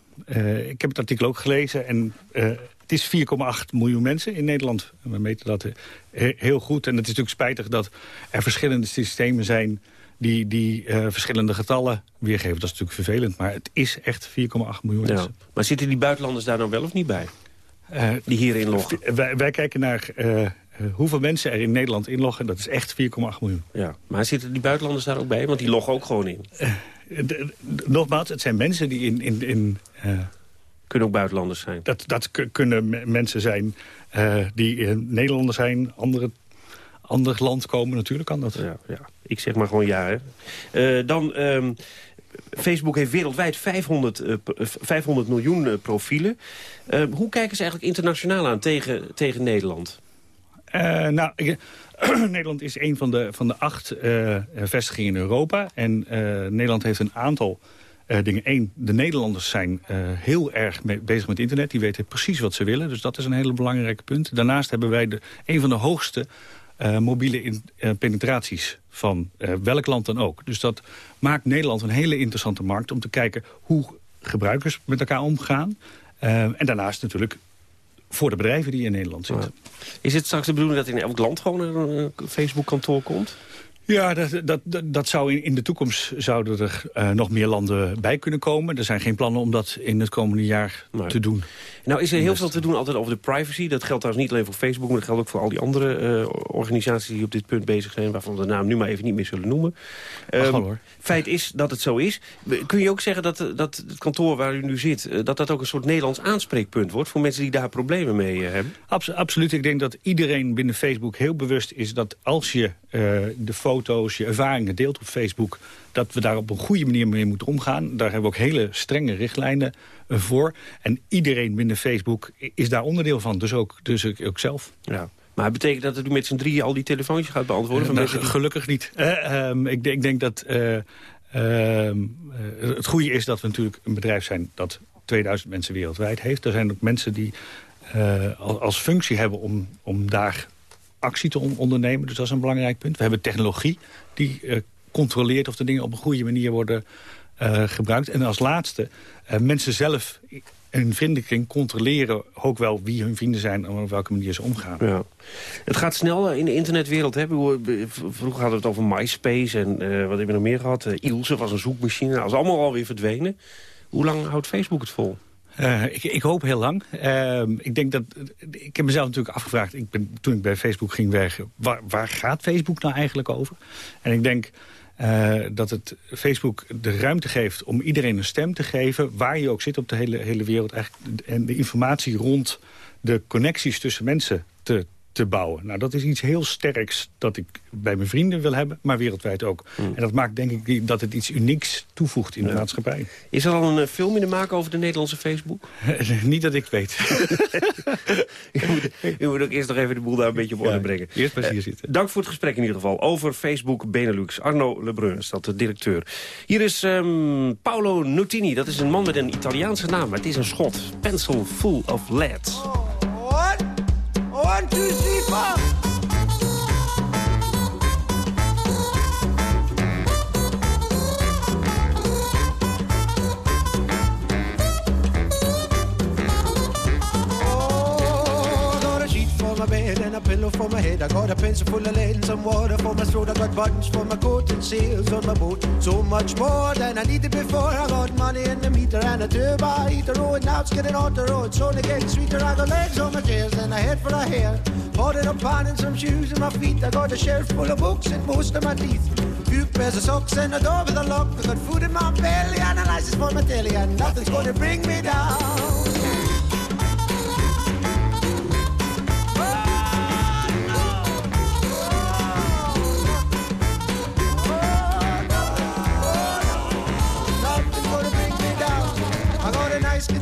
ik heb het artikel ook gelezen en... Het is 4,8 miljoen mensen in Nederland. We meten dat heel goed. En het is natuurlijk spijtig dat er verschillende systemen zijn... die, die uh, verschillende getallen weergeven. Dat is natuurlijk vervelend, maar het is echt 4,8 miljoen mensen. Maar zitten die buitenlanders daar nou wel of niet bij? Die hier inloggen? Wij, wij kijken naar hoeveel mensen er in Nederland inloggen. Dat is echt 4,8 miljoen. Ja, maar zitten die buitenlanders daar ook bij? Want die loggen ook gewoon in. Nogmaals, het zijn mensen die in... in, in kunnen ook buitenlanders zijn. Dat, dat kunnen mensen zijn uh, die uh, Nederlanders zijn, andere, ander land komen. Natuurlijk kan dat. Ja, ja. Ik zeg maar gewoon ja. Hè. Dan... Um, Facebook heeft wereldwijd 500, 500 miljoen profielen. Ehm, hoe kijken ze eigenlijk internationaal aan tegen, tegen Nederland? nou, ik, Nederland is een van de, van de acht vestigingen in Europa. En Nederland heeft een aantal uh, dingen. Eén, de Nederlanders zijn heel erg bezig met internet. Die weten precies wat ze willen. Dus dat is een hele belangrijke punt. Daarnaast hebben wij de, een van de hoogste mobiele penetraties van welk land dan ook. Dus dat maakt Nederland een hele interessante markt... om te kijken hoe gebruikers met elkaar omgaan. en daarnaast natuurlijk voor de bedrijven die in Nederland zitten. Is het straks de bedoeling dat in elk land gewoon een Facebook-kantoor komt? Ja, dat, dat, dat zou in, in de toekomst zouden er uh, nog meer landen bij kunnen komen. Er zijn geen plannen om dat in het komende jaar te doen. Nou is er heel veel te doen altijd over de privacy. Dat geldt trouwens niet alleen voor Facebook, maar dat geldt ook voor al die andere uh, organisaties die op dit punt bezig zijn, waarvan we de naam nu maar even niet meer zullen noemen. Um, hoor. Feit is dat het zo is. Kun je ook zeggen dat, dat het kantoor waar u nu zit, dat dat ook een soort Nederlands aanspreekpunt wordt voor mensen die daar problemen mee hebben? Abs absoluut. Ik denk dat iedereen binnen Facebook heel bewust is dat als je de foto's, je ervaringen deelt op Facebook dat we daar op een goede manier mee moeten omgaan. Daar hebben we ook hele strenge richtlijnen eh, voor. En iedereen binnen Facebook is daar onderdeel van. Dus ook, dus ook zelf. Ja. Maar betekent dat dat u met z'n drieën al die telefoontjes gaat beantwoorden? Uh, nou, Gelukkig niet. Um, ik, ik, denk dat uh, het goede is dat we natuurlijk een bedrijf zijn... dat 2000 mensen wereldwijd heeft. Er zijn ook mensen die als functie hebben om, om daar actie te ondernemen. Dus dat is een belangrijk punt. We hebben technologie die controleert of de dingen op een goede manier worden uh, gebruikt. En als laatste, uh, mensen zelf in vriendenkring controleren ook wel wie hun vrienden zijn en op welke manier ze omgaan. Ja. Het gaat snel in de internetwereld. Hè? Vroeger hadden we het over MySpace en wat hebben we nog meer gehad? Ilse was een zoekmachine. Dat is allemaal alweer verdwenen. Hoe lang houdt Facebook het vol? Uh, ik, ik, hoop heel lang. Uh, ik denk dat. Ik heb mezelf natuurlijk afgevraagd. Ik ben, toen ik bij Facebook ging werken. Waar, waar gaat Facebook nou eigenlijk over? En ik denk. Uh, dat het Facebook de ruimte geeft om iedereen een stem te geven... waar je ook zit op de hele, hele wereld. Eigenlijk, en de informatie rond de connecties tussen mensen te, te bouwen. Nou, dat is iets heel sterks dat ik bij mijn vrienden wil hebben, maar wereldwijd ook. Hmm. En dat maakt denk ik dat het iets unieks toevoegt in de maatschappij. Is er al een uh, film in de maak over de Nederlandse Facebook? Niet dat ik weet. u, moet, u, moet, ook eerst nog even de boel daar een beetje op orde ja, brengen. Eerst hier zitten. Uh, dank voor het gesprek in ieder geval over Facebook Benelux. Arno Lebrun is dat de directeur. Hier is um, Paolo Nutini. Dat is een man met een Italiaanse naam, maar het is een schot. Pencil full of lead. One, two, three, for my head. I got a pencil full of lead and some water for my throat. I got buttons for my coat and sails on my boat. So much more than I needed before. I got money in the meter and a turbo heater. Oh, and now it's getting on the road. It's only getting sweeter. I got legs on my chairs and a head for a hair. Bought it up pan and some shoes in my feet. I got a shelf full of books and most of my teeth. Few pairs of socks and a door with a lock. I got food in my belly and a license for my telly. And nothing's gonna bring me down.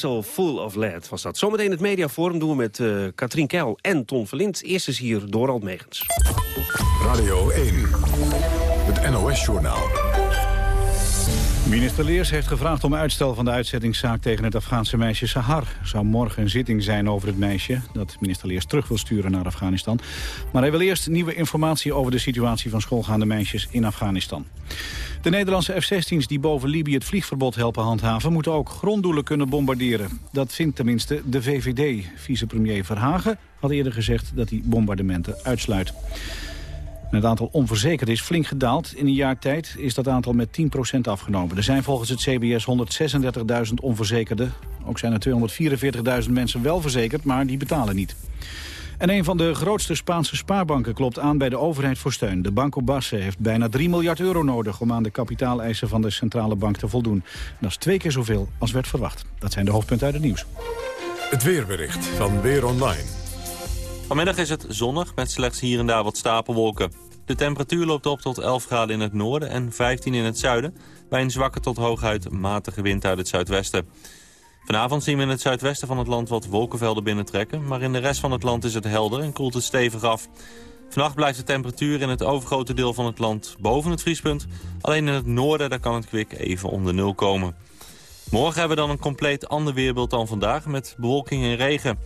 Pencil Full of Lead was dat. Zometeen het mediaforum doen we met eh Katrien Keil en Ton Verlind. Eerst is hier Dorald Megens. Radio 1, het NOS-journaal. Minister Leers heeft gevraagd om uitstel van de uitzettingszaak tegen het Afghaanse meisje Sahar. Er zou morgen een zitting zijn over het meisje dat minister Leers terug wil sturen naar Afghanistan. Maar hij wil eerst nieuwe informatie over de situatie van schoolgaande meisjes in Afghanistan. De Nederlandse F-16's die boven Libië het vliegverbod helpen handhaven... moeten ook gronddoelen kunnen bombarderen. Dat vindt tenminste de VVD. Vicepremier Verhagen had eerder gezegd dat hij bombardementen uitsluit. Het aantal onverzekerden is flink gedaald. In een jaar tijd is dat aantal met 10% afgenomen. Er zijn volgens het CBS 136.000 onverzekerden. Ook zijn er 244.000 mensen wel verzekerd, maar die betalen niet. En een van de grootste Spaanse spaarbanken klopt aan bij de overheid voor steun. De Banco Basse heeft bijna 3 miljard euro nodig... om aan de kapitaaleisen van de centrale bank te voldoen. Dat is twee keer zoveel als werd verwacht. Dat zijn de hoofdpunten uit het nieuws. Het weerbericht van Weer Online. Vanmiddag is het zonnig met slechts hier en daar wat stapelwolken. De temperatuur loopt op tot 11 graden in het noorden en 15 in het zuiden... bij een zwakke tot hooguit matige wind uit het zuidwesten. Vanavond zien we in het zuidwesten van het land wat wolkenvelden binnentrekken... maar in de rest van het land is het helder en koelt het stevig af. Vannacht blijft de temperatuur in het overgrote deel van het land boven het vriespunt. Alleen in het noorden daar kan het kwik even onder nul komen. Morgen hebben we dan een compleet ander weerbeeld dan vandaag... met bewolking en regen.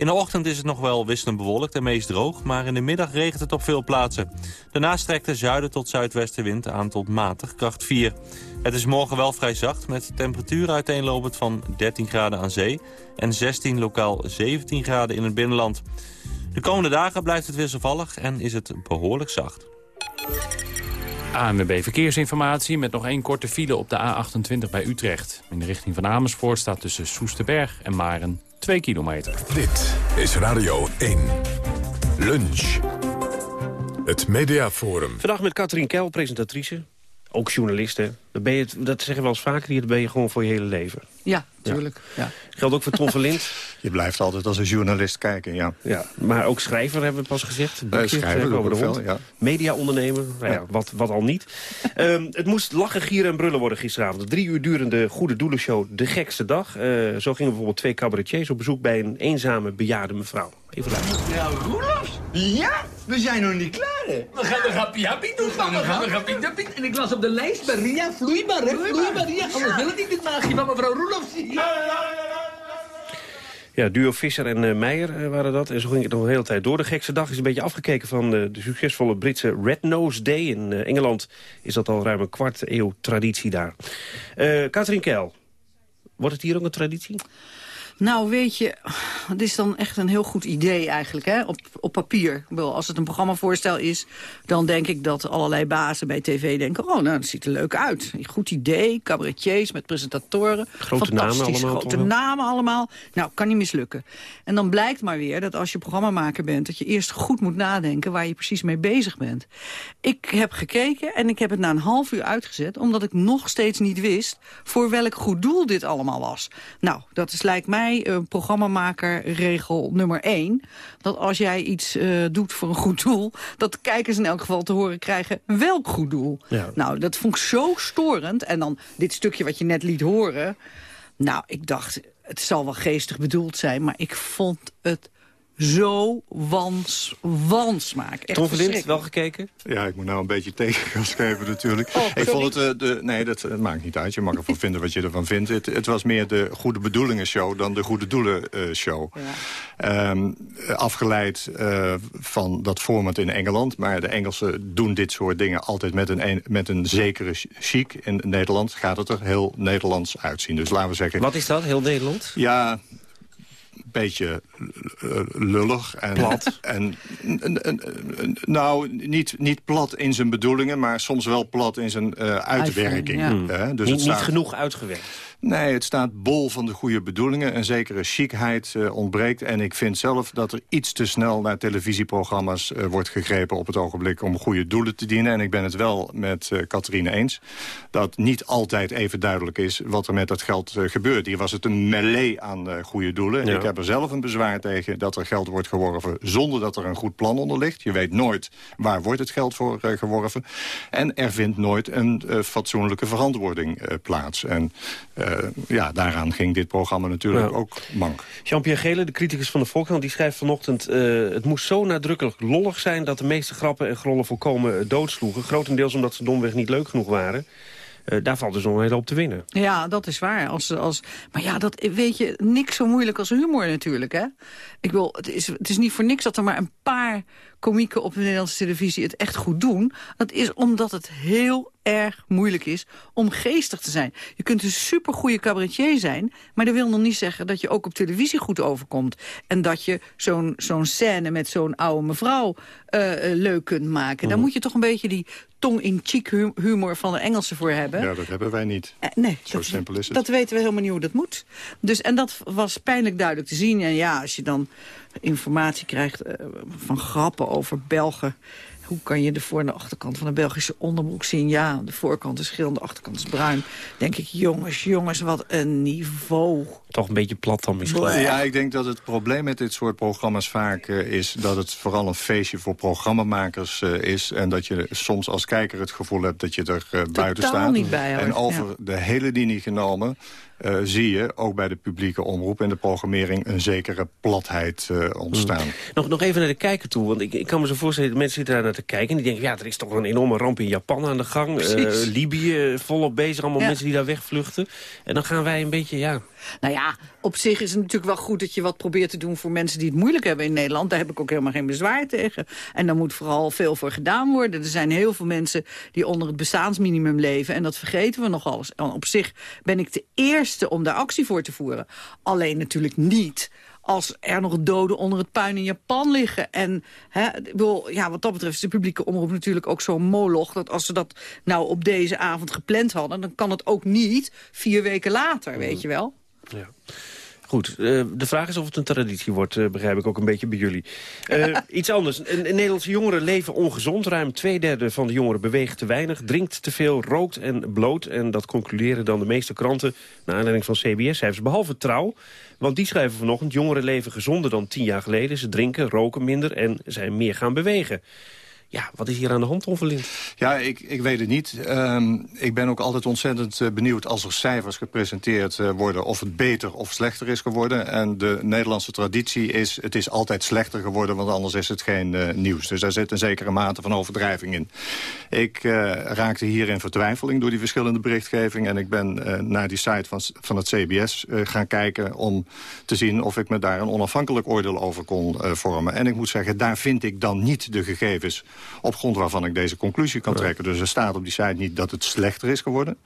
In de ochtend is het nog wel wisselend bewolkt en meest droog... maar in de middag regent het op veel plaatsen. Daarna trekt de zuiden tot zuidwestenwind aan tot matig, kracht 4. Het is morgen wel vrij zacht, met temperaturen uiteenlopend van 13 graden aan zee... en 16 lokaal 17 graden in het binnenland. De komende dagen blijft het wisselvallig en is het behoorlijk zacht. ANWB Verkeersinformatie met nog één korte file op de A28 bij Utrecht. In de richting van Amersfoort staat tussen Soesterberg en Maren 2 kilometer. Dit is Radio 1. Lunch. Het Mediaforum. Vandaag met Katrien Keil, presentatrice. Ook journaliste. Dat, ben je, dat zeggen we wel eens vaker hier, dat ben je gewoon voor je hele leven. Ja, tuurlijk. Ja. Geldt ook voor Ton Verlind. Je blijft altijd als een journalist kijken, ja. Ja, maar ook schrijver hebben we pas gezegd. Eh, schrijver over de hond. ja. Media-ondernemer, nou ja, wat, wat al niet. Ehm, het moest lachen, gieren en brullen worden gisteravond. De drie uur durende Goede Doelenshow De Gekste Dag. Eh, zo gingen bijvoorbeeld twee cabaretiers op bezoek bij een eenzame bejaarde mevrouw. Even luisteren. Ja, Roelofs? Ja, we zijn nog niet klaar, hè? We gaan een happy happy doen, man. We gaan een happy happy. En ik las op de lijst Maria, vloeibaar, hè? Vloeibaar, ja. Anders wil ik niet dit maagje van mevrouw Roelofs zien. Ja, duo Visser en eh, Meijer eh, waren dat. En zo ging het nog een hele tijd door. De gekste dag is een beetje afgekeken van eh, de succesvolle Britse Red Nose Day. In Engeland is dat al ruim een kwart eeuw traditie daar. Eh Katrien Keil, wordt het hier ook een traditie? Nou, weet je, het is dan echt een heel goed idee eigenlijk, hè, op, op papier. Als het een programmavoorstel is, dan denk ik dat allerlei bazen bij tv denken... oh, nou, dat ziet er leuk uit. Goed idee, cabaretiers met presentatoren. Grote namen Fantastisch, allemaal, grote namen allemaal. Nou, kan niet mislukken. En dan blijkt maar weer dat als je programmamaker bent... dat je eerst goed moet nadenken waar je precies mee bezig bent. Ik heb gekeken en ik heb het na een half uur uitgezet... omdat ik nog steeds niet wist voor welk goed doel dit allemaal was. Nou, dat is lijkt mij een programmamaker-regel nummer één. Dat als jij iets eh, doet voor een goed doel... dat de kijkers in elk geval te horen krijgen welk goed doel. Ja. Nou, dat vond ik zo storend. En dan dit stukje wat je net liet horen... Nou, ik dacht, het zal wel geestig bedoeld zijn... maar ik vond het zo wans, wansmaak. Echt Tom Verlind, wel gekeken? Ja, ik moet nou een beetje tegen gaan schrijven natuurlijk. Oh, ik vond het, eh, de, nee, dat maakt niet uit. Je mag ervan vinden wat je ervan vindt. Het, het was meer de goede bedoelingen show dan de goede doelen eh, show. Ehm, afgeleid eh, van dat format in Engeland. Maar de Engelsen doen dit soort dingen altijd met een, met een zekere chic. In Nederland gaat het er heel Nederlands uitzien. Dus laten we zeggen... Wat is dat, heel Nederland? Ja, beetje eh, lullig. En, Plat. En, nou, niet, niet plat in zijn bedoelingen, maar soms wel plat in zijn eh, uitwerking. Hè. Dus niet, het niet staat- genoeg uitgewerkt. Nee, het staat bol van de goede bedoelingen. Een zekere chicheid eh, ontbreekt. En ik vind zelf dat er iets te snel naar televisieprogramma's eh, wordt gegrepen op het ogenblik om goede doelen te dienen. En ik ben het wel met eh Catherine eens dat niet altijd even duidelijk is wat er met dat geld gebeurt. Hier was het een melee aan goede doelen. Ja. Ik heb er zelf een bezwaar tegen dat er geld wordt geworven zonder dat er een goed plan onder ligt. Je weet nooit waar wordt het geld voor geworven. En er vindt nooit een fatsoenlijke verantwoording plaats. En ja, daaraan ging dit programma natuurlijk Ja. ook mank. Jean-Pierre Gele, de criticus van de Volkskrant, die schrijft vanochtend... eh, het moest zo nadrukkelijk lollig zijn dat de meeste grappen en grollen volkomen eh, doodsloegen. Grotendeels omdat ze domweg niet leuk genoeg waren. Eh, daar valt dus nog een hele hoop te winnen. Ja, dat is waar. Als, als, maar ja, dat weet je, niks zo moeilijk als humor natuurlijk, hè? Ik wil, het is, het is niet voor niks dat er maar een paar komieken op de Nederlandse televisie het echt goed doen. Dat is omdat het heel erg moeilijk is om geestig te zijn. Je kunt een supergoeie cabaretier zijn, maar dat wil nog niet zeggen dat je ook op televisie goed overkomt. En dat je zo'n zo'n scène met zo'n oude mevrouw eh, eh, leuk kunt maken. Daar moet je toch een beetje die tong in cheek hu- humor van de Engelsen voor hebben. Ja, dat hebben wij niet. Eh, nee, Zo dat, simpel is het. dat weten we helemaal niet hoe dat moet. Dus, en dat was pijnlijk duidelijk te zien. En ja, als je dan informatie krijgt van grappen over Belgen... hoe kan je de voor- en de achterkant van een Belgische onderbroek zien? Ja, de voorkant is geel en de achterkant is bruin. denk ik, jongens, jongens, wat een niveau. Toch een beetje plat dan misschien. Ja, ik denk dat het probleem met dit soort programma's vaak eh, is... dat het vooral een feestje voor programmamakers eh, is... en dat je soms als kijker het gevoel hebt dat je er eh, buiten staat. niet bij hoort, en over ja. de hele linie genomen... eh, zie je ook bij de publieke omroep en de programmering... een zekere platheid eh, ontstaan. Nog, nog even naar de kijker toe, want ik, ik kan me zo voorstellen... mensen zitten daar naar te kijken en die denken... ja, er is toch een enorme ramp in Japan aan de gang. Eh, Precies. Libië volop bezig, allemaal Ja. mensen die daar wegvluchten. En dan gaan wij een beetje, ja... Nou ja, op zich is het natuurlijk wel goed dat je wat probeert te doen voor mensen die het moeilijk hebben in Nederland. Daar heb ik ook helemaal geen bezwaar tegen. En daar moet vooral veel voor gedaan worden. Er zijn heel veel mensen die onder het bestaansminimum leven. En dat vergeten we nog alles. En op zich ben ik de eerste om daar actie voor te voeren. Alleen natuurlijk niet als er nog doden onder het puin in Japan liggen. En hè, bedoel, ja, wat dat betreft is de publieke omroep natuurlijk ook zo'n moloch... dat als ze dat nou op deze avond gepland hadden... dan kan het ook niet vier weken later, weet je wel. Ja. Goed, eh, de vraag is of het een traditie wordt, eh, begrijp ik ook een beetje bij jullie. Eh, iets anders. Nederlandse jongeren leven ongezond. Ruim twee derde van de jongeren beweegt te weinig, drinkt te veel, rookt en bloot. En dat concluderen dan de meeste kranten naar aanleiding van CBS-cijfers. Behalve Trouw, want die schrijven vanochtend... jongeren leven gezonder dan tien jaar geleden. Ze drinken, roken minder en zijn meer gaan bewegen. Ja, wat is hier aan de hand, Tom Verlind? Ja, ik, ik weet het niet. Ehm, ik ben ook altijd ontzettend eh, benieuwd als er cijfers gepresenteerd eh, worden... of het beter of slechter is geworden. En de Nederlandse traditie is, het is altijd slechter geworden... want anders is het geen eh, nieuws. Dus daar zit een zekere mate van overdrijving in. Ik raakte hier in vertwijfeling door die verschillende berichtgeving... en ik ben naar die site van, van het CBS gaan kijken... om te zien of ik me daar een onafhankelijk oordeel over kon vormen. En ik moet zeggen, daar vind ik dan niet de gegevens op grond waarvan ik deze conclusie kan trekken. Dus er staat op die site niet dat het slechter is geworden.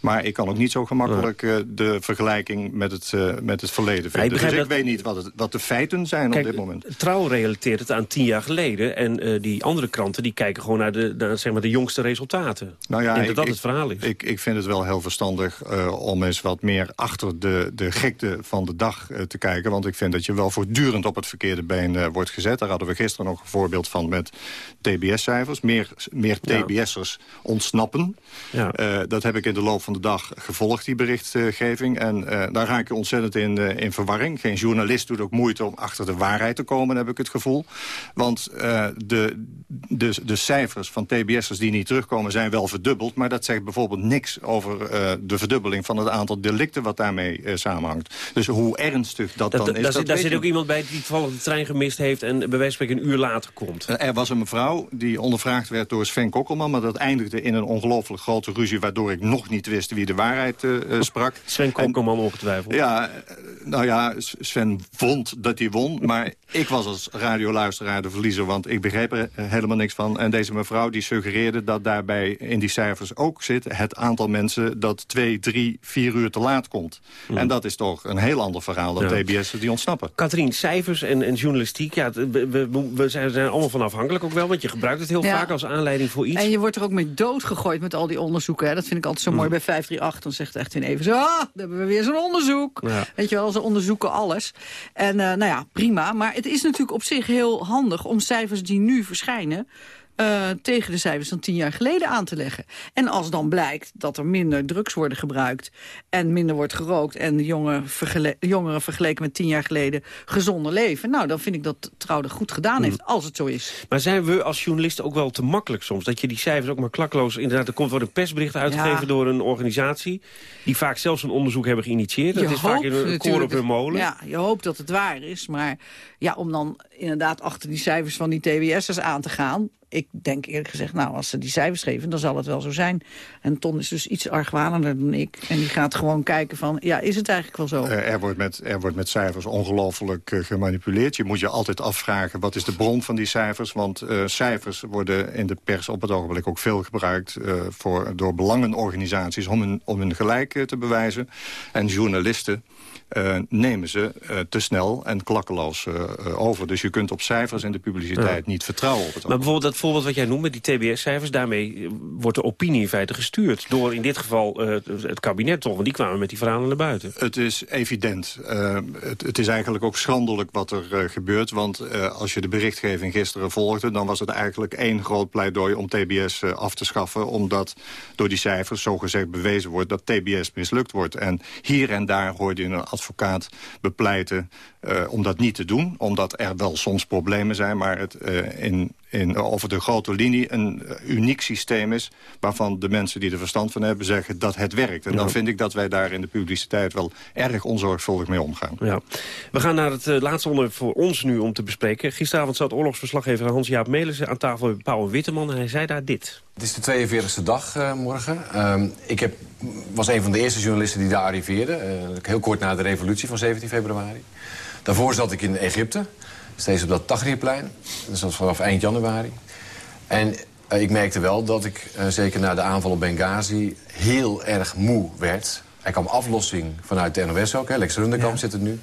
Maar ik kan ook niet zo gemakkelijk eh, de vergelijking met het, eh, met het verleden vinden. dus ik dat- weet niet wat, het, wat de feiten zijn Kijk, op dit moment. Trouw relateert het aan tien jaar geleden. En eh, die andere kranten die kijken gewoon naar de, naar, zeg maar, de jongste resultaten. Nou ja, ik ik, dat dat ik- het verhaal is. Ik, ik vind het wel heel verstandig om eens wat meer achter de, de gekte van de dag te kijken. Want ik vind dat je wel voortdurend op het verkeerde been wordt gezet. Daar hadden we gisteren nog een voorbeeld van met TBS-cijfers. Meer, meer Ja. TBS'ers ontsnappen. Ja. Eh, dat heb ik in de loop van de dag gevolgd, die berichtgeving. En eh, daar raak je ontzettend in, eh, in verwarring. Geen journalist doet ook moeite om achter de waarheid te komen, heb ik het gevoel. Want de, de, de cijfers van TBS'ers die niet terugkomen zijn wel verdubbeld. Maar dat zegt bijvoorbeeld niks over de verdubbeling van het aantal delicten wat daarmee samenhangt. Dus hoe ernstig dat, Dat, dan is, dat daar zit ook iemand bij die toevallig de trein gemist heeft... en bij wijze van spreken een uur later komt. Er was een mevrouw die ondervraagd werd door Sven Kokkelman... maar dat eindigde in een ongelooflijk grote ruzie... waardoor ik nog niet wist wie de waarheid eh, eh, sprak. Sven Kokkelman ongetwijfeld. Ja, eh, nou ja, Sven vond dat hij won. Maar ik was als radioluisteraar de verliezer... want ik begreep er helemaal niks van. En deze mevrouw die suggereerde dat daarbij in die cijfers ook zit... het aantal mensen dat twee, drie, vier uur te laat komt. En dat is toch een heel ander verhaal dan Ja. TBS'ers die ontsnappen. Katrien, cijfers en, en journalistiek, ja, we, we, we zijn er allemaal van afhankelijk ook wel... want je gebruikt het heel Ja. vaak als aanleiding voor iets. En je wordt er ook mee doodgegooid met al die onderzoeken. Hè. Dat vind ik altijd zo mooi bij 538. Dan zegt echt in even zo, ah, dan hebben we weer zo'n onderzoek. Ja. Weet je wel, ze onderzoeken alles. En eh, nou ja, prima. Maar het is natuurlijk op zich heel handig om cijfers die nu verschijnen... eh, tegen de cijfers van tien jaar geleden aan te leggen. En als dan blijkt dat er minder drugs worden gebruikt... en minder wordt gerookt... en de jongeren, vergele jongeren vergeleken met tien jaar geleden gezonder leven... nou, dan vind ik dat Trouwde goed gedaan heeft, als het zo is. Maar zijn we als journalisten ook wel te makkelijk soms? Dat je die cijfers ook maar klakloos... Inderdaad, er komt wordt een persbericht uitgegeven Ja. door een organisatie... die vaak zelfs een onderzoek hebben geïnitieerd. Dat Je is vaak in een koor op hun molen. Ja, je hoopt dat het waar is. Maar ja, om dan inderdaad achter die cijfers van die TBS'ers aan te gaan... ik denk eerlijk gezegd, nou, als ze die cijfers geven, dan zal het wel zo zijn. En Ton is dus iets argwanender dan ik. En die gaat gewoon kijken van, ja, is het eigenlijk wel zo? Eh, er, wordt met, er wordt met cijfers ongelooflijk eh, gemanipuleerd. Je moet je altijd afvragen, wat is de bron van die cijfers? Want eh, cijfers worden in de pers op het ogenblik ook veel gebruikt... voor, door belangenorganisaties om hun, om hun gelijk te bewijzen. En journalisten eh, nemen ze eh, te snel en klakkeloos eh, over. Dus je kunt op cijfers in de publiciteit Ja. niet vertrouwen. Op het Maar bijvoorbeeld dat voorbeeld wat jij noemt met die TBS-cijfers... daarmee wordt de opinie in feite gestuurd. Door in dit geval het kabinet toch, want die kwamen met die verhalen naar buiten. Het is evident. Het, het is eigenlijk ook schandelijk wat er gebeurt. Want als je de berichtgeving gisteren volgde... dan was het eigenlijk één groot pleidooi om TBS af te schaffen. Omdat door die cijfers zogezegd bewezen wordt dat TBS mislukt wordt. En hier en daar hoorde je een advocaat bepleiten eh, om dat niet te doen. Omdat er wel soms problemen zijn. Maar het eh, in, in, over de grote linie een eh, uniek systeem is... waarvan de mensen die er verstand van hebben zeggen dat het werkt. En dan vind ik dat wij daar in de publiciteit wel erg onzorgvuldig mee omgaan. Ja. We gaan naar het eh, laatste onderwerp voor ons nu om te bespreken. Gisteravond zat oorlogsverslaggever Hans-Jaap Melissen aan tafel bij Pauw Witteman... en hij zei daar dit. Het is de 42e dag eh, morgen. Ehm, ik heb, was een van de eerste journalisten die daar arriveerde. eh, heel kort na de revolutie van 17 februari. Daarvoor zat ik in Egypte. Steeds op dat Tahrirplein. Dat was vanaf eind januari. En eh, ik merkte wel dat ik, eh, zeker na de aanval op Benghazi... heel erg moe werd. Er kwam aflossing vanuit de NOS ook. Hè. Lex Runderkamp zit er nu.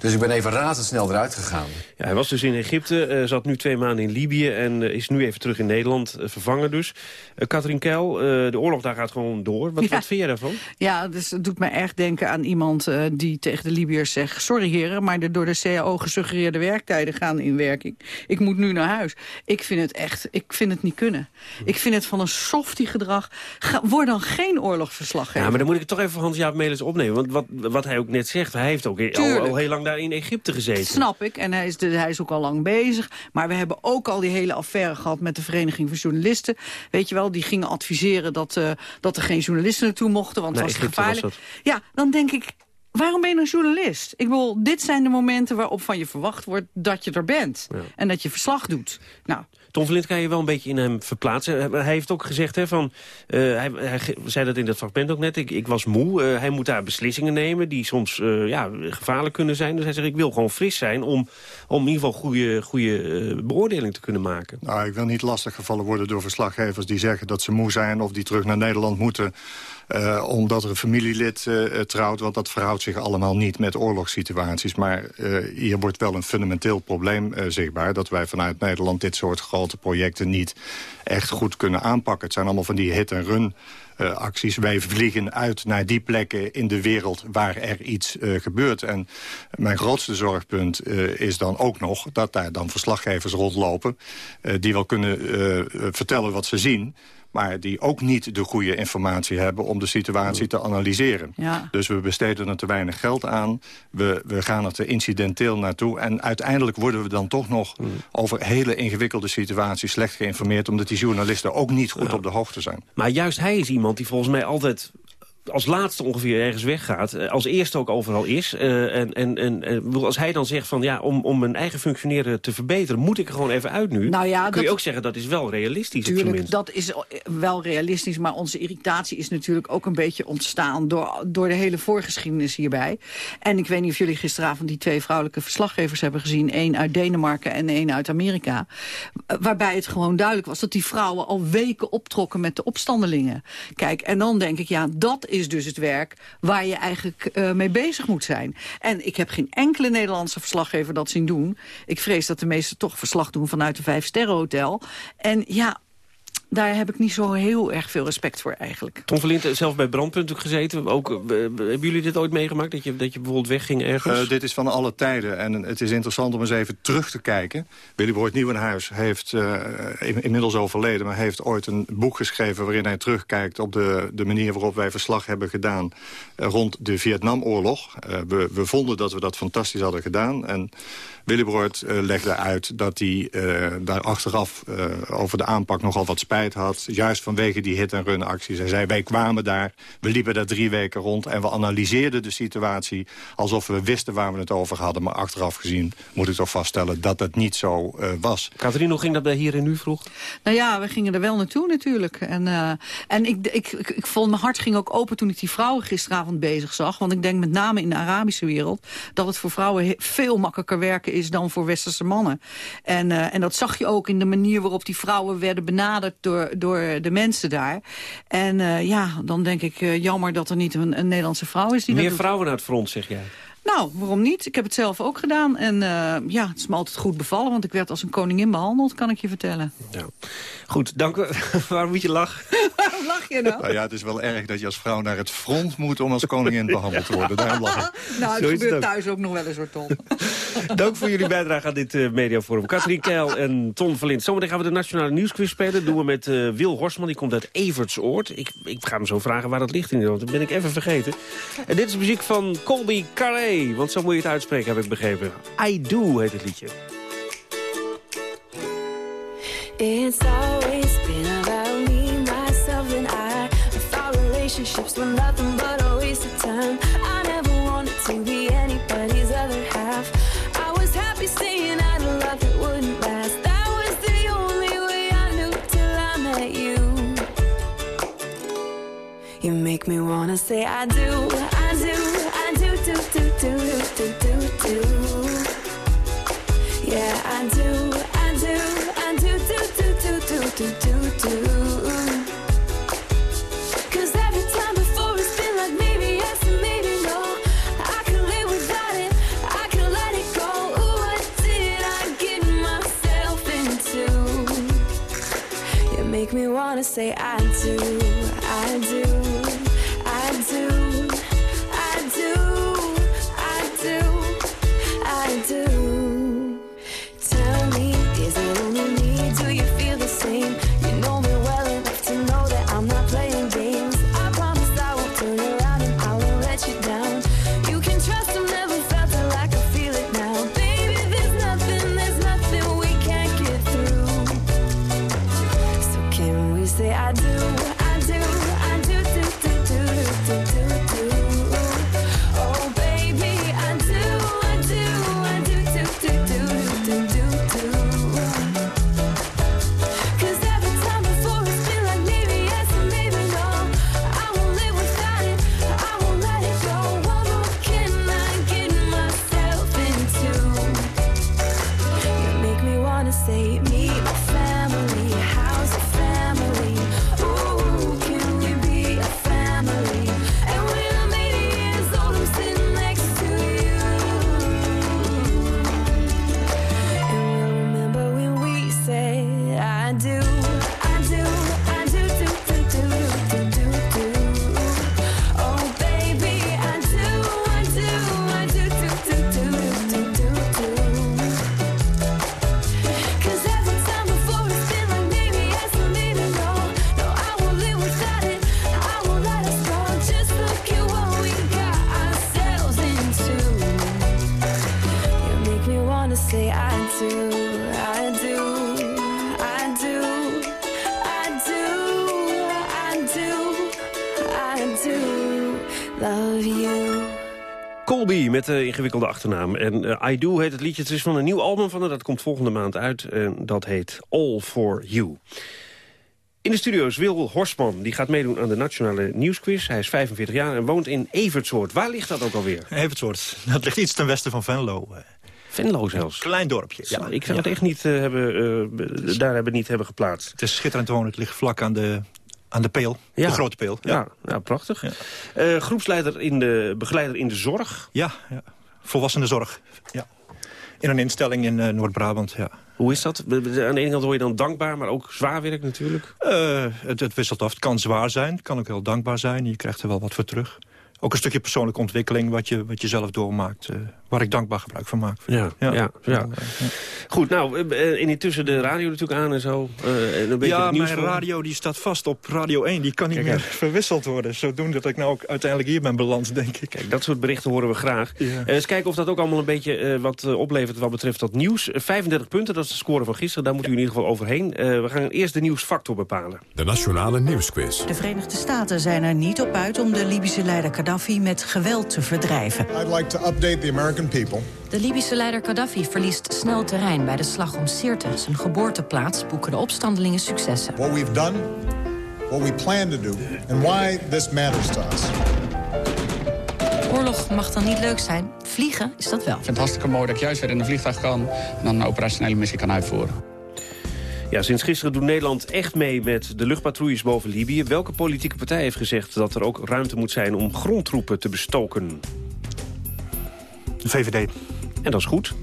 Dus ik ben even razendsnel eruit gegaan. Ja, hij was dus in Egypte, eh, zat nu twee maanden in Libië... en eh, is nu even terug in Nederland, eh, vervangen dus. Eh Katrien Keil, eh, de oorlog daar gaat gewoon door. Wat, Ja. wat vind jij daarvan? Ja, dus het doet me erg denken aan iemand eh, die tegen de Libiërs zegt... sorry heren, maar de door de CAO gesuggereerde werktijden gaan in werking. Ik moet nu naar huis. Ik vind het echt, ik vind het niet kunnen. Ik vind het van een softie gedrag. Ga, word dan geen oorlogsverslaggever. Ja, maar dan moet ik het toch even van Hans-Jaap Melis opnemen. Want wat, wat hij ook net zegt, hij heeft ook al, al heel lang daar in Egypte gezeten. Snap ik. En hij is, de, hij is ook al lang bezig. Maar we hebben ook al die hele affaire gehad met de Vereniging van Journalisten. Weet je wel, die gingen adviseren dat, eh, dat er geen journalisten naartoe mochten. Want Nee, het was Egypte was gevaarlijk. Ja, dan denk ik, waarom ben je een journalist? Ik bedoel, dit zijn de momenten waarop van je verwacht wordt dat je er bent. En dat je verslag doet. Nou, Tom Verlind kan je wel een beetje in hem verplaatsen. Hij heeft ook gezegd, hè, van, eh, hij, zei dat in dat fragment ook net, ik, ik was moe. Eh, hij moet daar beslissingen nemen die soms eh, ja, gevaarlijk kunnen zijn. Dus hij zegt, ik wil gewoon fris zijn om, om in ieder geval goede, goede beoordeling te kunnen maken. Nou, ik wil niet lastiggevallen worden door verslaggevers die zeggen dat ze moe zijn... of die terug naar Nederland moeten omdat er een familielid trouwt. Want dat verhoudt zich allemaal niet met oorlogssituaties. Maar hier wordt wel een fundamenteel probleem zichtbaar... dat wij vanuit Nederland dit soort grote projecten niet echt goed kunnen aanpakken. Het zijn allemaal van die hit-and-run uh, acties. Wij vliegen uit naar die plekken in de wereld waar er iets uh, gebeurt. En mijn grootste zorgpunt uh, is dan ook nog dat daar dan verslaggevers rondlopen... die wel kunnen vertellen wat ze zien maar die ook niet de goede informatie hebben om de situatie te analyseren. Ja. Dus we besteden er te weinig geld aan, we, we gaan er te incidenteel naartoe... en uiteindelijk worden we dan toch nog over hele ingewikkelde situaties slecht geïnformeerd... omdat die journalisten ook niet goed op de hoogte zijn. Maar juist hij is iemand die volgens mij altijd als laatste ongeveer ergens weggaat. eh, Als eerste ook overal is. Eh, en, en, en, bedoel, als hij dan zegt van ja, om, om mijn eigen functioneren te verbeteren... moet ik er gewoon even uit nu. Nou ja, kun dat- je ook zeggen dat is wel realistisch. Tuurlijk, dat is wel realistisch. Maar onze irritatie is natuurlijk ook een beetje ontstaan... door, door de hele voorgeschiedenis hierbij. En ik weet niet of jullie gisteravond die twee vrouwelijke verslaggevers hebben gezien. één uit Denemarken en één uit Amerika. Eh, Waarbij het gewoon duidelijk was dat die vrouwen al weken optrokken met de opstandelingen. Kijk, en dan denk ik, ja, dat is dus het werk... waar je eigenlijk eh, mee bezig moet zijn. En ik heb geen enkele Nederlandse verslaggever dat zien doen. Ik vrees dat de meesten toch verslag doen vanuit een vijf-sterren-hotel. En ja, daar heb ik niet zo heel erg veel respect voor eigenlijk. Tom Verlint, eh, zelf bij Brandpunt ook gezeten. Ook, eh, hebben jullie dit ooit meegemaakt? Dat je, dat je bijvoorbeeld wegging ergens? Uh, dit is van alle tijden en het is interessant om eens even terug te kijken. Willy Broert Nieuwenhuis heeft uh, in, inmiddels overleden... maar heeft ooit een boek geschreven waarin hij terugkijkt... op de, de manier waarop wij verslag hebben gedaan rond de Vietnamoorlog. we, we vonden dat we dat fantastisch hadden gedaan... en Willebroord uh, legde uit dat hij uh, daar achteraf uh, over de aanpak nogal wat spijt had. Juist vanwege die hit-and-run acties. Hij zei, wij kwamen daar, we liepen daar drie weken rond... en we analyseerden de situatie alsof we wisten waar we het over hadden. Maar achteraf gezien moet ik toch vaststellen dat het niet zo was. Katrien, hoe ging dat bij hier en nu vroeg? Nou ja, we gingen er wel naartoe natuurlijk. En, uh, en ik, ik, ik, ik vond, mijn hart ging ook open toen ik die vrouwen gisteravond bezig zag. Want ik denk met name in de Arabische wereld... dat het voor vrouwen veel makkelijker werken is dan voor westerse mannen. En, uh, en dat zag je ook in de manier waarop die vrouwen werden benaderd door, door de mensen daar. En uh, ja, dan denk ik uh, jammer dat er niet een, een Nederlandse vrouw is die Meer dat doet. vrouwen naar het front, zeg jij? Nou, waarom niet? Ik heb het zelf ook gedaan. En uh, ja, het is me altijd goed bevallen, want ik werd als een koningin behandeld, kan ik je vertellen. Ja. Goed, dank u. Waarom moet je lachen? Waarom lach je nou? nou? ja, het is wel erg dat je als vrouw naar het front moet om als koningin behandeld te worden. Daarom lach ik. nou, het gebeurt thuis ook nog wel eens hoor, Tom. dank voor jullie bijdrage aan dit uh, mediaforum. Katrien Keil en Ton Verlind. Zometeen gaan we de Nationale Nieuwsquiz spelen. Dat doen we met uh, Wil Horsman, die komt uit Evertsoord. Ik, ik ga hem zo vragen waar dat ligt in Nederland. Dat ben ik even vergeten. En dit is muziek van Colby Carré, want zo moet je het uitspreken, heb ik begrepen. I Do heet het liedje. It's always been about me, myself and I. I thought relationships were nothing but a waste of time. I never wanted to be anybody's other half. I was happy staying out of love that wouldn't last. That was the only way I knew till I met you. You make me wanna say I do, I say I do, met de ingewikkelde achternaam. En eh, I Do heet het liedje. Het is van een nieuw album van haar. Dat komt volgende maand uit. En dat heet All For You. In de studio is Wil Horstman. Die gaat meedoen aan de Nationale Nieuwsquiz. Hij is 45 jaar en woont in Evertsoort. Waar ligt dat ook alweer? Evertsoort. Dat ligt iets ten westen van Venlo. eh. Venlo zelfs? Klein dorpje. Ja, ik zou het echt niet, eh, hebben, eh, daar hebben niet hebben geplaatst. Het is schitterend wonen. Het ligt vlak aan de, aan de peel. Ja. De grote peel. Ja, ja prachtig. Eh, groepsleider in de, begeleider in de zorg. Ja, ja. volwassenenzorg. Ja. In een instelling in eh, Noord-Brabant, ja. Hoe is dat? Aan de ene kant hoor je dan dankbaar, maar ook zwaar werk natuurlijk. Eh, het, het wisselt af. Het kan zwaar zijn. Het kan ook heel dankbaar zijn. Je krijgt er wel wat voor terug. Ook een stukje persoonlijke ontwikkeling wat je, wat je zelf doormaakt. Waar ik dankbaar gebruik van maak. Ja, ja, ja. Goed, nou, eh, en intussen de radio natuurlijk aan en zo. eh, en een beetje ja, het nieuws mijn voor- radio die staat vast op Radio 1. Die kan niet Kijk meer verwisseld worden. Zodoende dat ik nou ook uiteindelijk hier ben beland, denk ik. Kijk, dat soort berichten horen we graag. Ja. Eh, eens kijken of dat ook allemaal een beetje eh, wat oplevert wat betreft dat nieuws. Eh, 35 punten, dat is de score van gisteren. Daar moet u in ieder geval overheen. Eh, we gaan eerst de nieuwsfactor bepalen. De Nationale Nieuwsquiz. De Verenigde Staten zijn er niet op uit om de Libische leider Gaddafi met geweld te verdrijven. I'd like to update the American people. De Libische leider Gaddafi verliest snel terrein bij de slag om Sirte, zijn geboorteplaats, boeken de opstandelingen successen. What we've done, what we plan to do, and why this matters to us. Oorlog mag dan niet leuk zijn. Vliegen is dat wel. Ik vind het hartstikke mooi dat ik juist weer in een vliegtuig kan... en dan een operationele missie kan uitvoeren. Ja, sinds gisteren doet Nederland echt mee met de luchtpatrouilles boven Libië. Welke politieke partij heeft gezegd dat er ook ruimte moet zijn om grondtroepen te bestoken? De VVD. En dat is goed.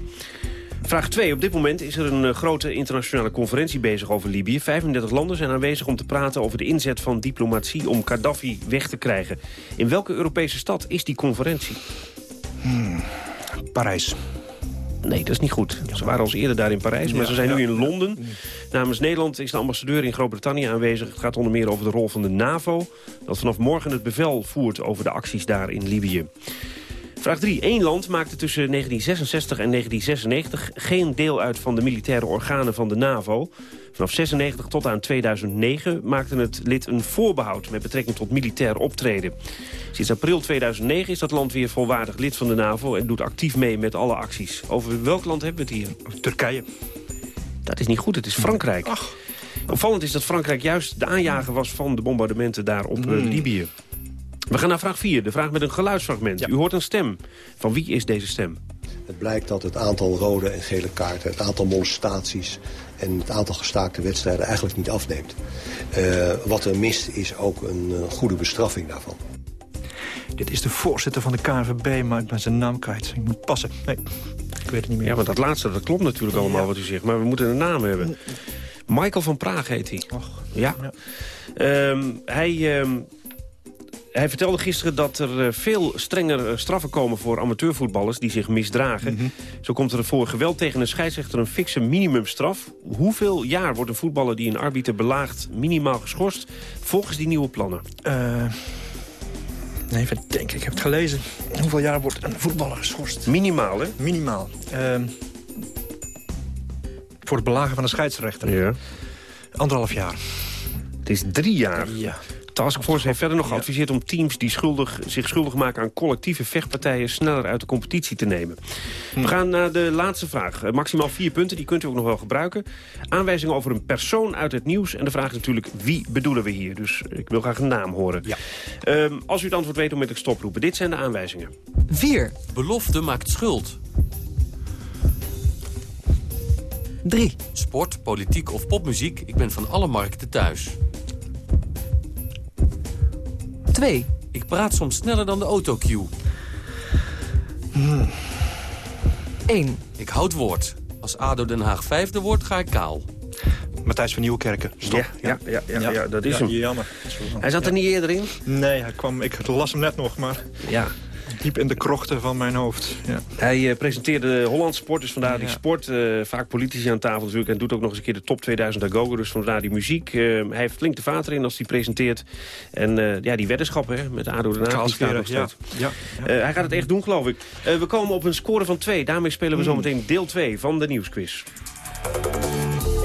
Vraag 2. Op dit moment is er een eh, grote internationale conferentie bezig over Libië. 35 landen zijn aanwezig om te praten over de inzet van diplomatie om Gaddafi weg te krijgen. In welke Europese stad is die conferentie? Hmm. Parijs. Nee, dat is niet goed. Ze waren al eerder daar in Parijs, maar Ja, ze zijn ja, nu in Londen. Namens Nederland is de ambassadeur in Groot-Brittannië aanwezig. Het gaat onder meer over de rol van de NAVO... dat vanaf morgen het bevel voert over de acties daar in Libië. Vraag 3. Eén land maakte tussen 1966 en 1996 geen deel uit van de militaire organen van de NAVO. Vanaf 96 tot aan 2009 maakte het lid een voorbehoud met betrekking tot militair optreden. Sinds april 2009 is dat land weer volwaardig lid van de NAVO en doet actief mee met alle acties. Over welk land hebben we het hier? Turkije. Dat is niet goed, het is Frankrijk. Opvallend is dat Frankrijk juist de aanjager was van de bombardementen daar op eh, Hmm. Libië. We gaan naar vraag 4, de vraag met een geluidsfragment. U hoort een stem. Van wie is deze stem? Het blijkt dat het aantal rode en gele kaarten, het aantal molestaties en het aantal gestaakte wedstrijden eigenlijk niet afneemt. Eh, wat er mist is ook een eh, goede bestraffing daarvan. Dit is de voorzitter van de KNVB, maar ik ben zijn naam kwijt. Ik moet passen. Nee, ik weet het niet meer. Ja, want dat laatste, dat klopt natuurlijk allemaal wat u zegt. Maar we moeten een naam hebben. Michael van Praag heet hij. ja. Ehm, hij, ehm, hij vertelde gisteren dat er eh, veel strenger eh, straffen komen voor amateurvoetballers die zich misdragen. Zo komt er voor geweld tegen een scheidsrechter een fikse minimumstraf. Hoeveel jaar wordt een voetballer die een arbiter belaagt minimaal geschorst volgens die nieuwe plannen? Nee, even denken. Ik heb het gelezen. Hoeveel jaar wordt een voetballer geschorst? Minimaal, hè? Minimaal. Ehm, voor het belagen van een scheidsrechter. Ja. Anderhalf jaar. Het is drie jaar. Ja. Taskforce heeft verder nog geadviseerd om teams die schuldig, zich schuldig maken aan collectieve vechtpartijen sneller uit de competitie te nemen. Hm. We gaan naar de laatste vraag. Eh, Maximaal vier punten, die kunt u ook nog wel gebruiken. Aanwijzingen over een persoon uit het nieuws. En de vraag is natuurlijk, wie bedoelen we hier? Dus ik wil graag een naam horen. Ehm, als u het antwoord weet, onmiddellijk stoproepen. Dit zijn de aanwijzingen. 4. Belofte maakt schuld. 3. Sport, politiek of popmuziek, ik ben van alle markten thuis. 2. Ik praat soms sneller dan de autocue. 1. Ik houd woord. Als ADO Den Haag vijfde wordt, ga ik kaal. Matthijs van Nieuwkerken. Stop. Ja, ja, ja, ja, ja, dat is hem. Jammer. Hij zat er niet eerder in? Nee, hij kwam, ik las hem net nog, maar Ja. Diep in de krochten van mijn hoofd. Ja. Hij eh, presenteerde Hollandse sport, dus vandaar die sport. eh, vaak politici aan tafel natuurlijk. En doet ook nog eens een keer de top 2000 à Gogo, dus vandaar die muziek. Eh, hij heeft flink de vater in als hij presenteert. En ja, die weddenschappen hè, met ADO Den Haag, ja. Ja, hij gaat het echt doen, geloof ik. We komen op een score van 2. Daarmee spelen we Hmm. zometeen deel 2 van de nieuwsquiz.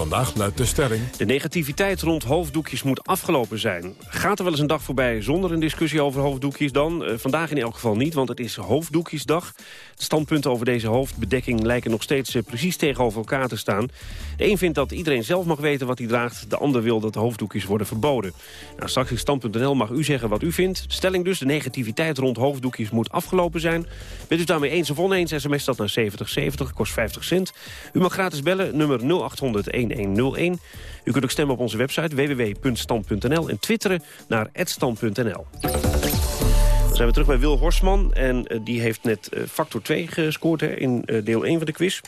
Vandaag luidt de stelling... De negativiteit rond hoofddoekjes moet afgelopen zijn. Gaat er wel eens een dag voorbij zonder een discussie over hoofddoekjes dan? Eh, vandaag in elk geval niet, want het is hoofddoekjesdag. De standpunten over deze hoofdbedekking lijken nog steeds eh, precies tegenover elkaar te staan. De een vindt dat iedereen zelf mag weten wat hij draagt. De ander wil dat de hoofddoekjes worden verboden. Nou, straks in stand.nl mag u zeggen wat u vindt. Stelling dus, de negativiteit rond hoofddoekjes moet afgelopen zijn. Bent u daarmee eens of oneens, sms dat naar 7070, kost 50 cent. U mag gratis bellen, nummer 0800 1101. U kunt ook stemmen op onze website www.stand.nl en twitteren naar @stand.nl. Dan zijn we terug bij Wil Horstman en eh, die heeft net eh, factor 2 gescoord hè, in eh, deel 1 van de quiz.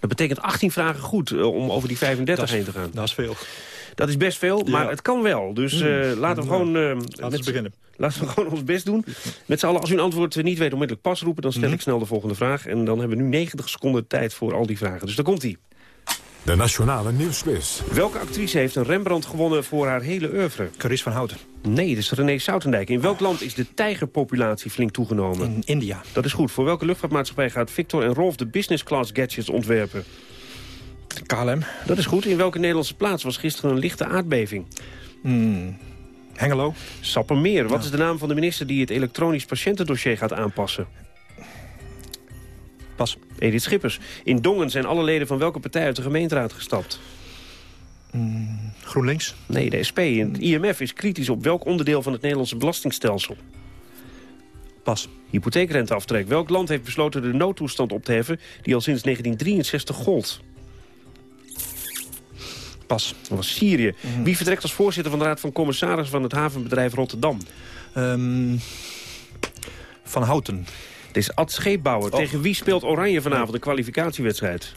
Dat betekent 18 vragen goed om over die 35 Dat is- heen te gaan. Dat is veel. Dat is best veel, maar het kan wel. Dus Hmm. laten we gewoon... we met- beginnen. Laten we gewoon ons best doen. Met z'n allen, als u een antwoord niet weet, onmiddellijk pas roepen... dan stel Mhm. ik snel de volgende vraag. En dan hebben we nu 90 seconden tijd voor al die vragen. Dus daar komt ie. De Nationale Nieuwsquiz. Welke actrice heeft een Rembrandt gewonnen voor haar hele oeuvre? Caris van Houten. Nee, dat is René Soutendijk. In welk land is de tijgerpopulatie flink toegenomen? In India. Dat is goed. Voor welke luchtvaartmaatschappij gaat Victor en Rolf de business class gadgets ontwerpen? KLM. Dat is goed. In welke Nederlandse plaats was gisteren een lichte aardbeving? Hmm. Hengelo. Sappermeer. Wat is de naam van de minister die het elektronisch patiëntendossier gaat aanpassen? Pas. Edith Schippers. In Dongen zijn alle leden van welke partij uit de gemeenteraad gestapt? Hmm. GroenLinks. Nee, de SP. Het IMF is kritisch op welk onderdeel van het Nederlandse belastingstelsel? Pas. Hypotheekrenteaftrek. Welk land heeft besloten de noodtoestand op te heffen... die al sinds 1963 gold? Pas. Dat was Syrië. Wie vertrekt als voorzitter van de Raad van Commissarissen... van het havenbedrijf Rotterdam? Ehm, van Houten. Het is Ad Scheepbouwer. Oh. Tegen wie speelt Oranje vanavond de kwalificatiewedstrijd?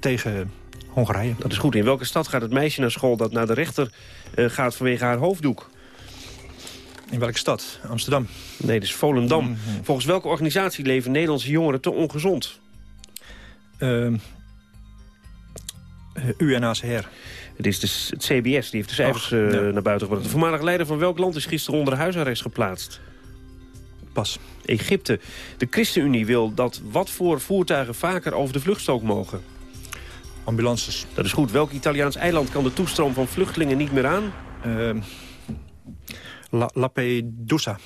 Tegen Hongarije. Dat is goed. In welke stad gaat het meisje naar school dat naar de rechter eh, gaat vanwege haar hoofddoek? In welke stad? Amsterdam. Nee, is Volendam. Volgens welke organisatie leven Nederlandse jongeren te ongezond? Eh, UNHCR. Het is dus het CBS, die heeft de cijfers eh, ja. naar buiten gebracht. De voormalige leider van welk land is gisteren onder huisarrest geplaatst? Pas. Egypte. De ChristenUnie wil dat wat voor voertuigen vaker over de vluchtstrook mogen? Ambulances. Dat is goed. Welk Italiaans eiland kan de toestroom van vluchtelingen niet meer aan? Ehm, La Lampedusa.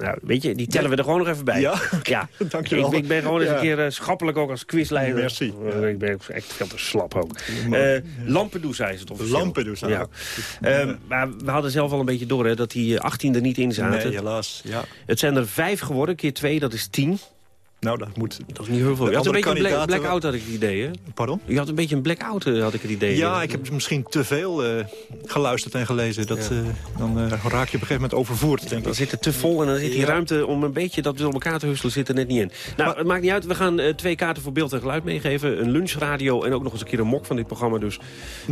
Nou, weet je, die tellen we er gewoon nog even bij. Ja? ja. Dankjewel. Ik, ik ben gewoon eens een keer eh, schappelijk ook als quizleider. Merci. Eh, ik ben echt veel te slap ook. Eh, Lampedusa is het officieel. Lampedusa. Ja. Ehm, maar we hadden zelf al een beetje door hè, dat die eh, 18 er niet in zaten. Nee, helaas. Ja. Het zijn er vijf geworden, keer twee, dat is tien. Nou, dat moet... Dat is niet heel veel. Je had een beetje een black- blackout, had ik het idee, hè? Pardon? Je had een beetje een blackout, eh, had ik het idee. Ja, ik heb misschien te veel eh, geluisterd en gelezen. Dat, Ja. eh, dan raak je op een gegeven moment overvoerd, denk Dan ik. zit het te vol en dan zit die Ja. ruimte om een beetje dat door elkaar te husselen zit er net niet in. Nou, het maakt niet uit. We gaan twee kaarten voor beeld en geluid meegeven. Een lunchradio en ook nog eens een keer een mok van dit programma. Dus we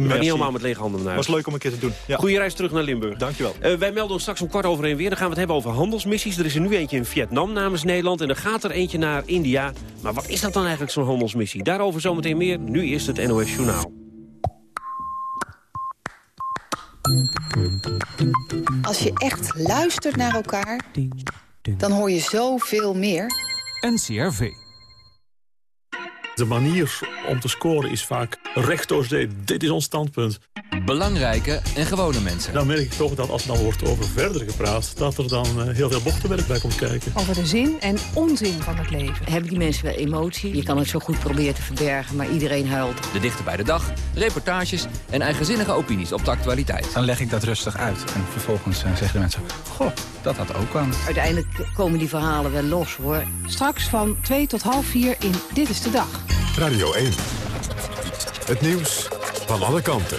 gaan niet helemaal met lege handen naar huis. was leuk om een keer te doen. Ja. Goeie reis terug naar Limburg. Dankjewel. Wij melden ons straks om kwart over één weer. Dan gaan we het hebben over handelsmissies. Er is er nu eentje in Vietnam namens Nederland. En er gaat er eentje naar India. Maar wat is dat dan eigenlijk, zo'n handelsmissie? Daarover zometeen meer. Nu eerst het NOS Journaal. Als je echt luistert naar elkaar, dan hoor je zoveel meer. NCRV. De manier om te scoren is vaak recht door zee. Dit is ons standpunt. Belangrijke en gewone mensen. Dan merk ik toch dat als er dan wordt over verder gepraat... dat er dan eh, heel veel bochtenwerk bij komt kijken. Over de zin en onzin van het leven. Hebben die mensen wel emotie? Je kan het zo goed proberen te verbergen, maar iedereen huilt. De dichter bij de dag, reportages en eigenzinnige opinies op de actualiteit. Dan leg ik dat rustig uit. En vervolgens eh, zeggen de mensen, goh, dat had ook aan. Uiteindelijk komen die verhalen wel los, hoor. Straks van 2 tot half 4 in Dit is de Dag. Radio 1. Het nieuws van alle kanten.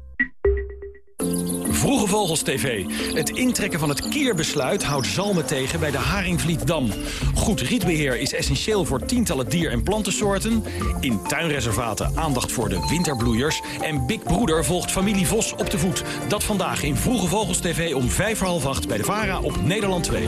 Vroege Vogels TV. Het intrekken van het keerbesluit houdt zalmen tegen bij de Haringvlietdam. Goed rietbeheer is essentieel voor tientallen dier- en plantensoorten. In tuinreservaten aandacht voor de winterbloeiers. En Big Broeder volgt familie Vos op de voet. Dat vandaag in Vroege Vogels TV om vijf voor half acht bij de VARA op Nederland 2.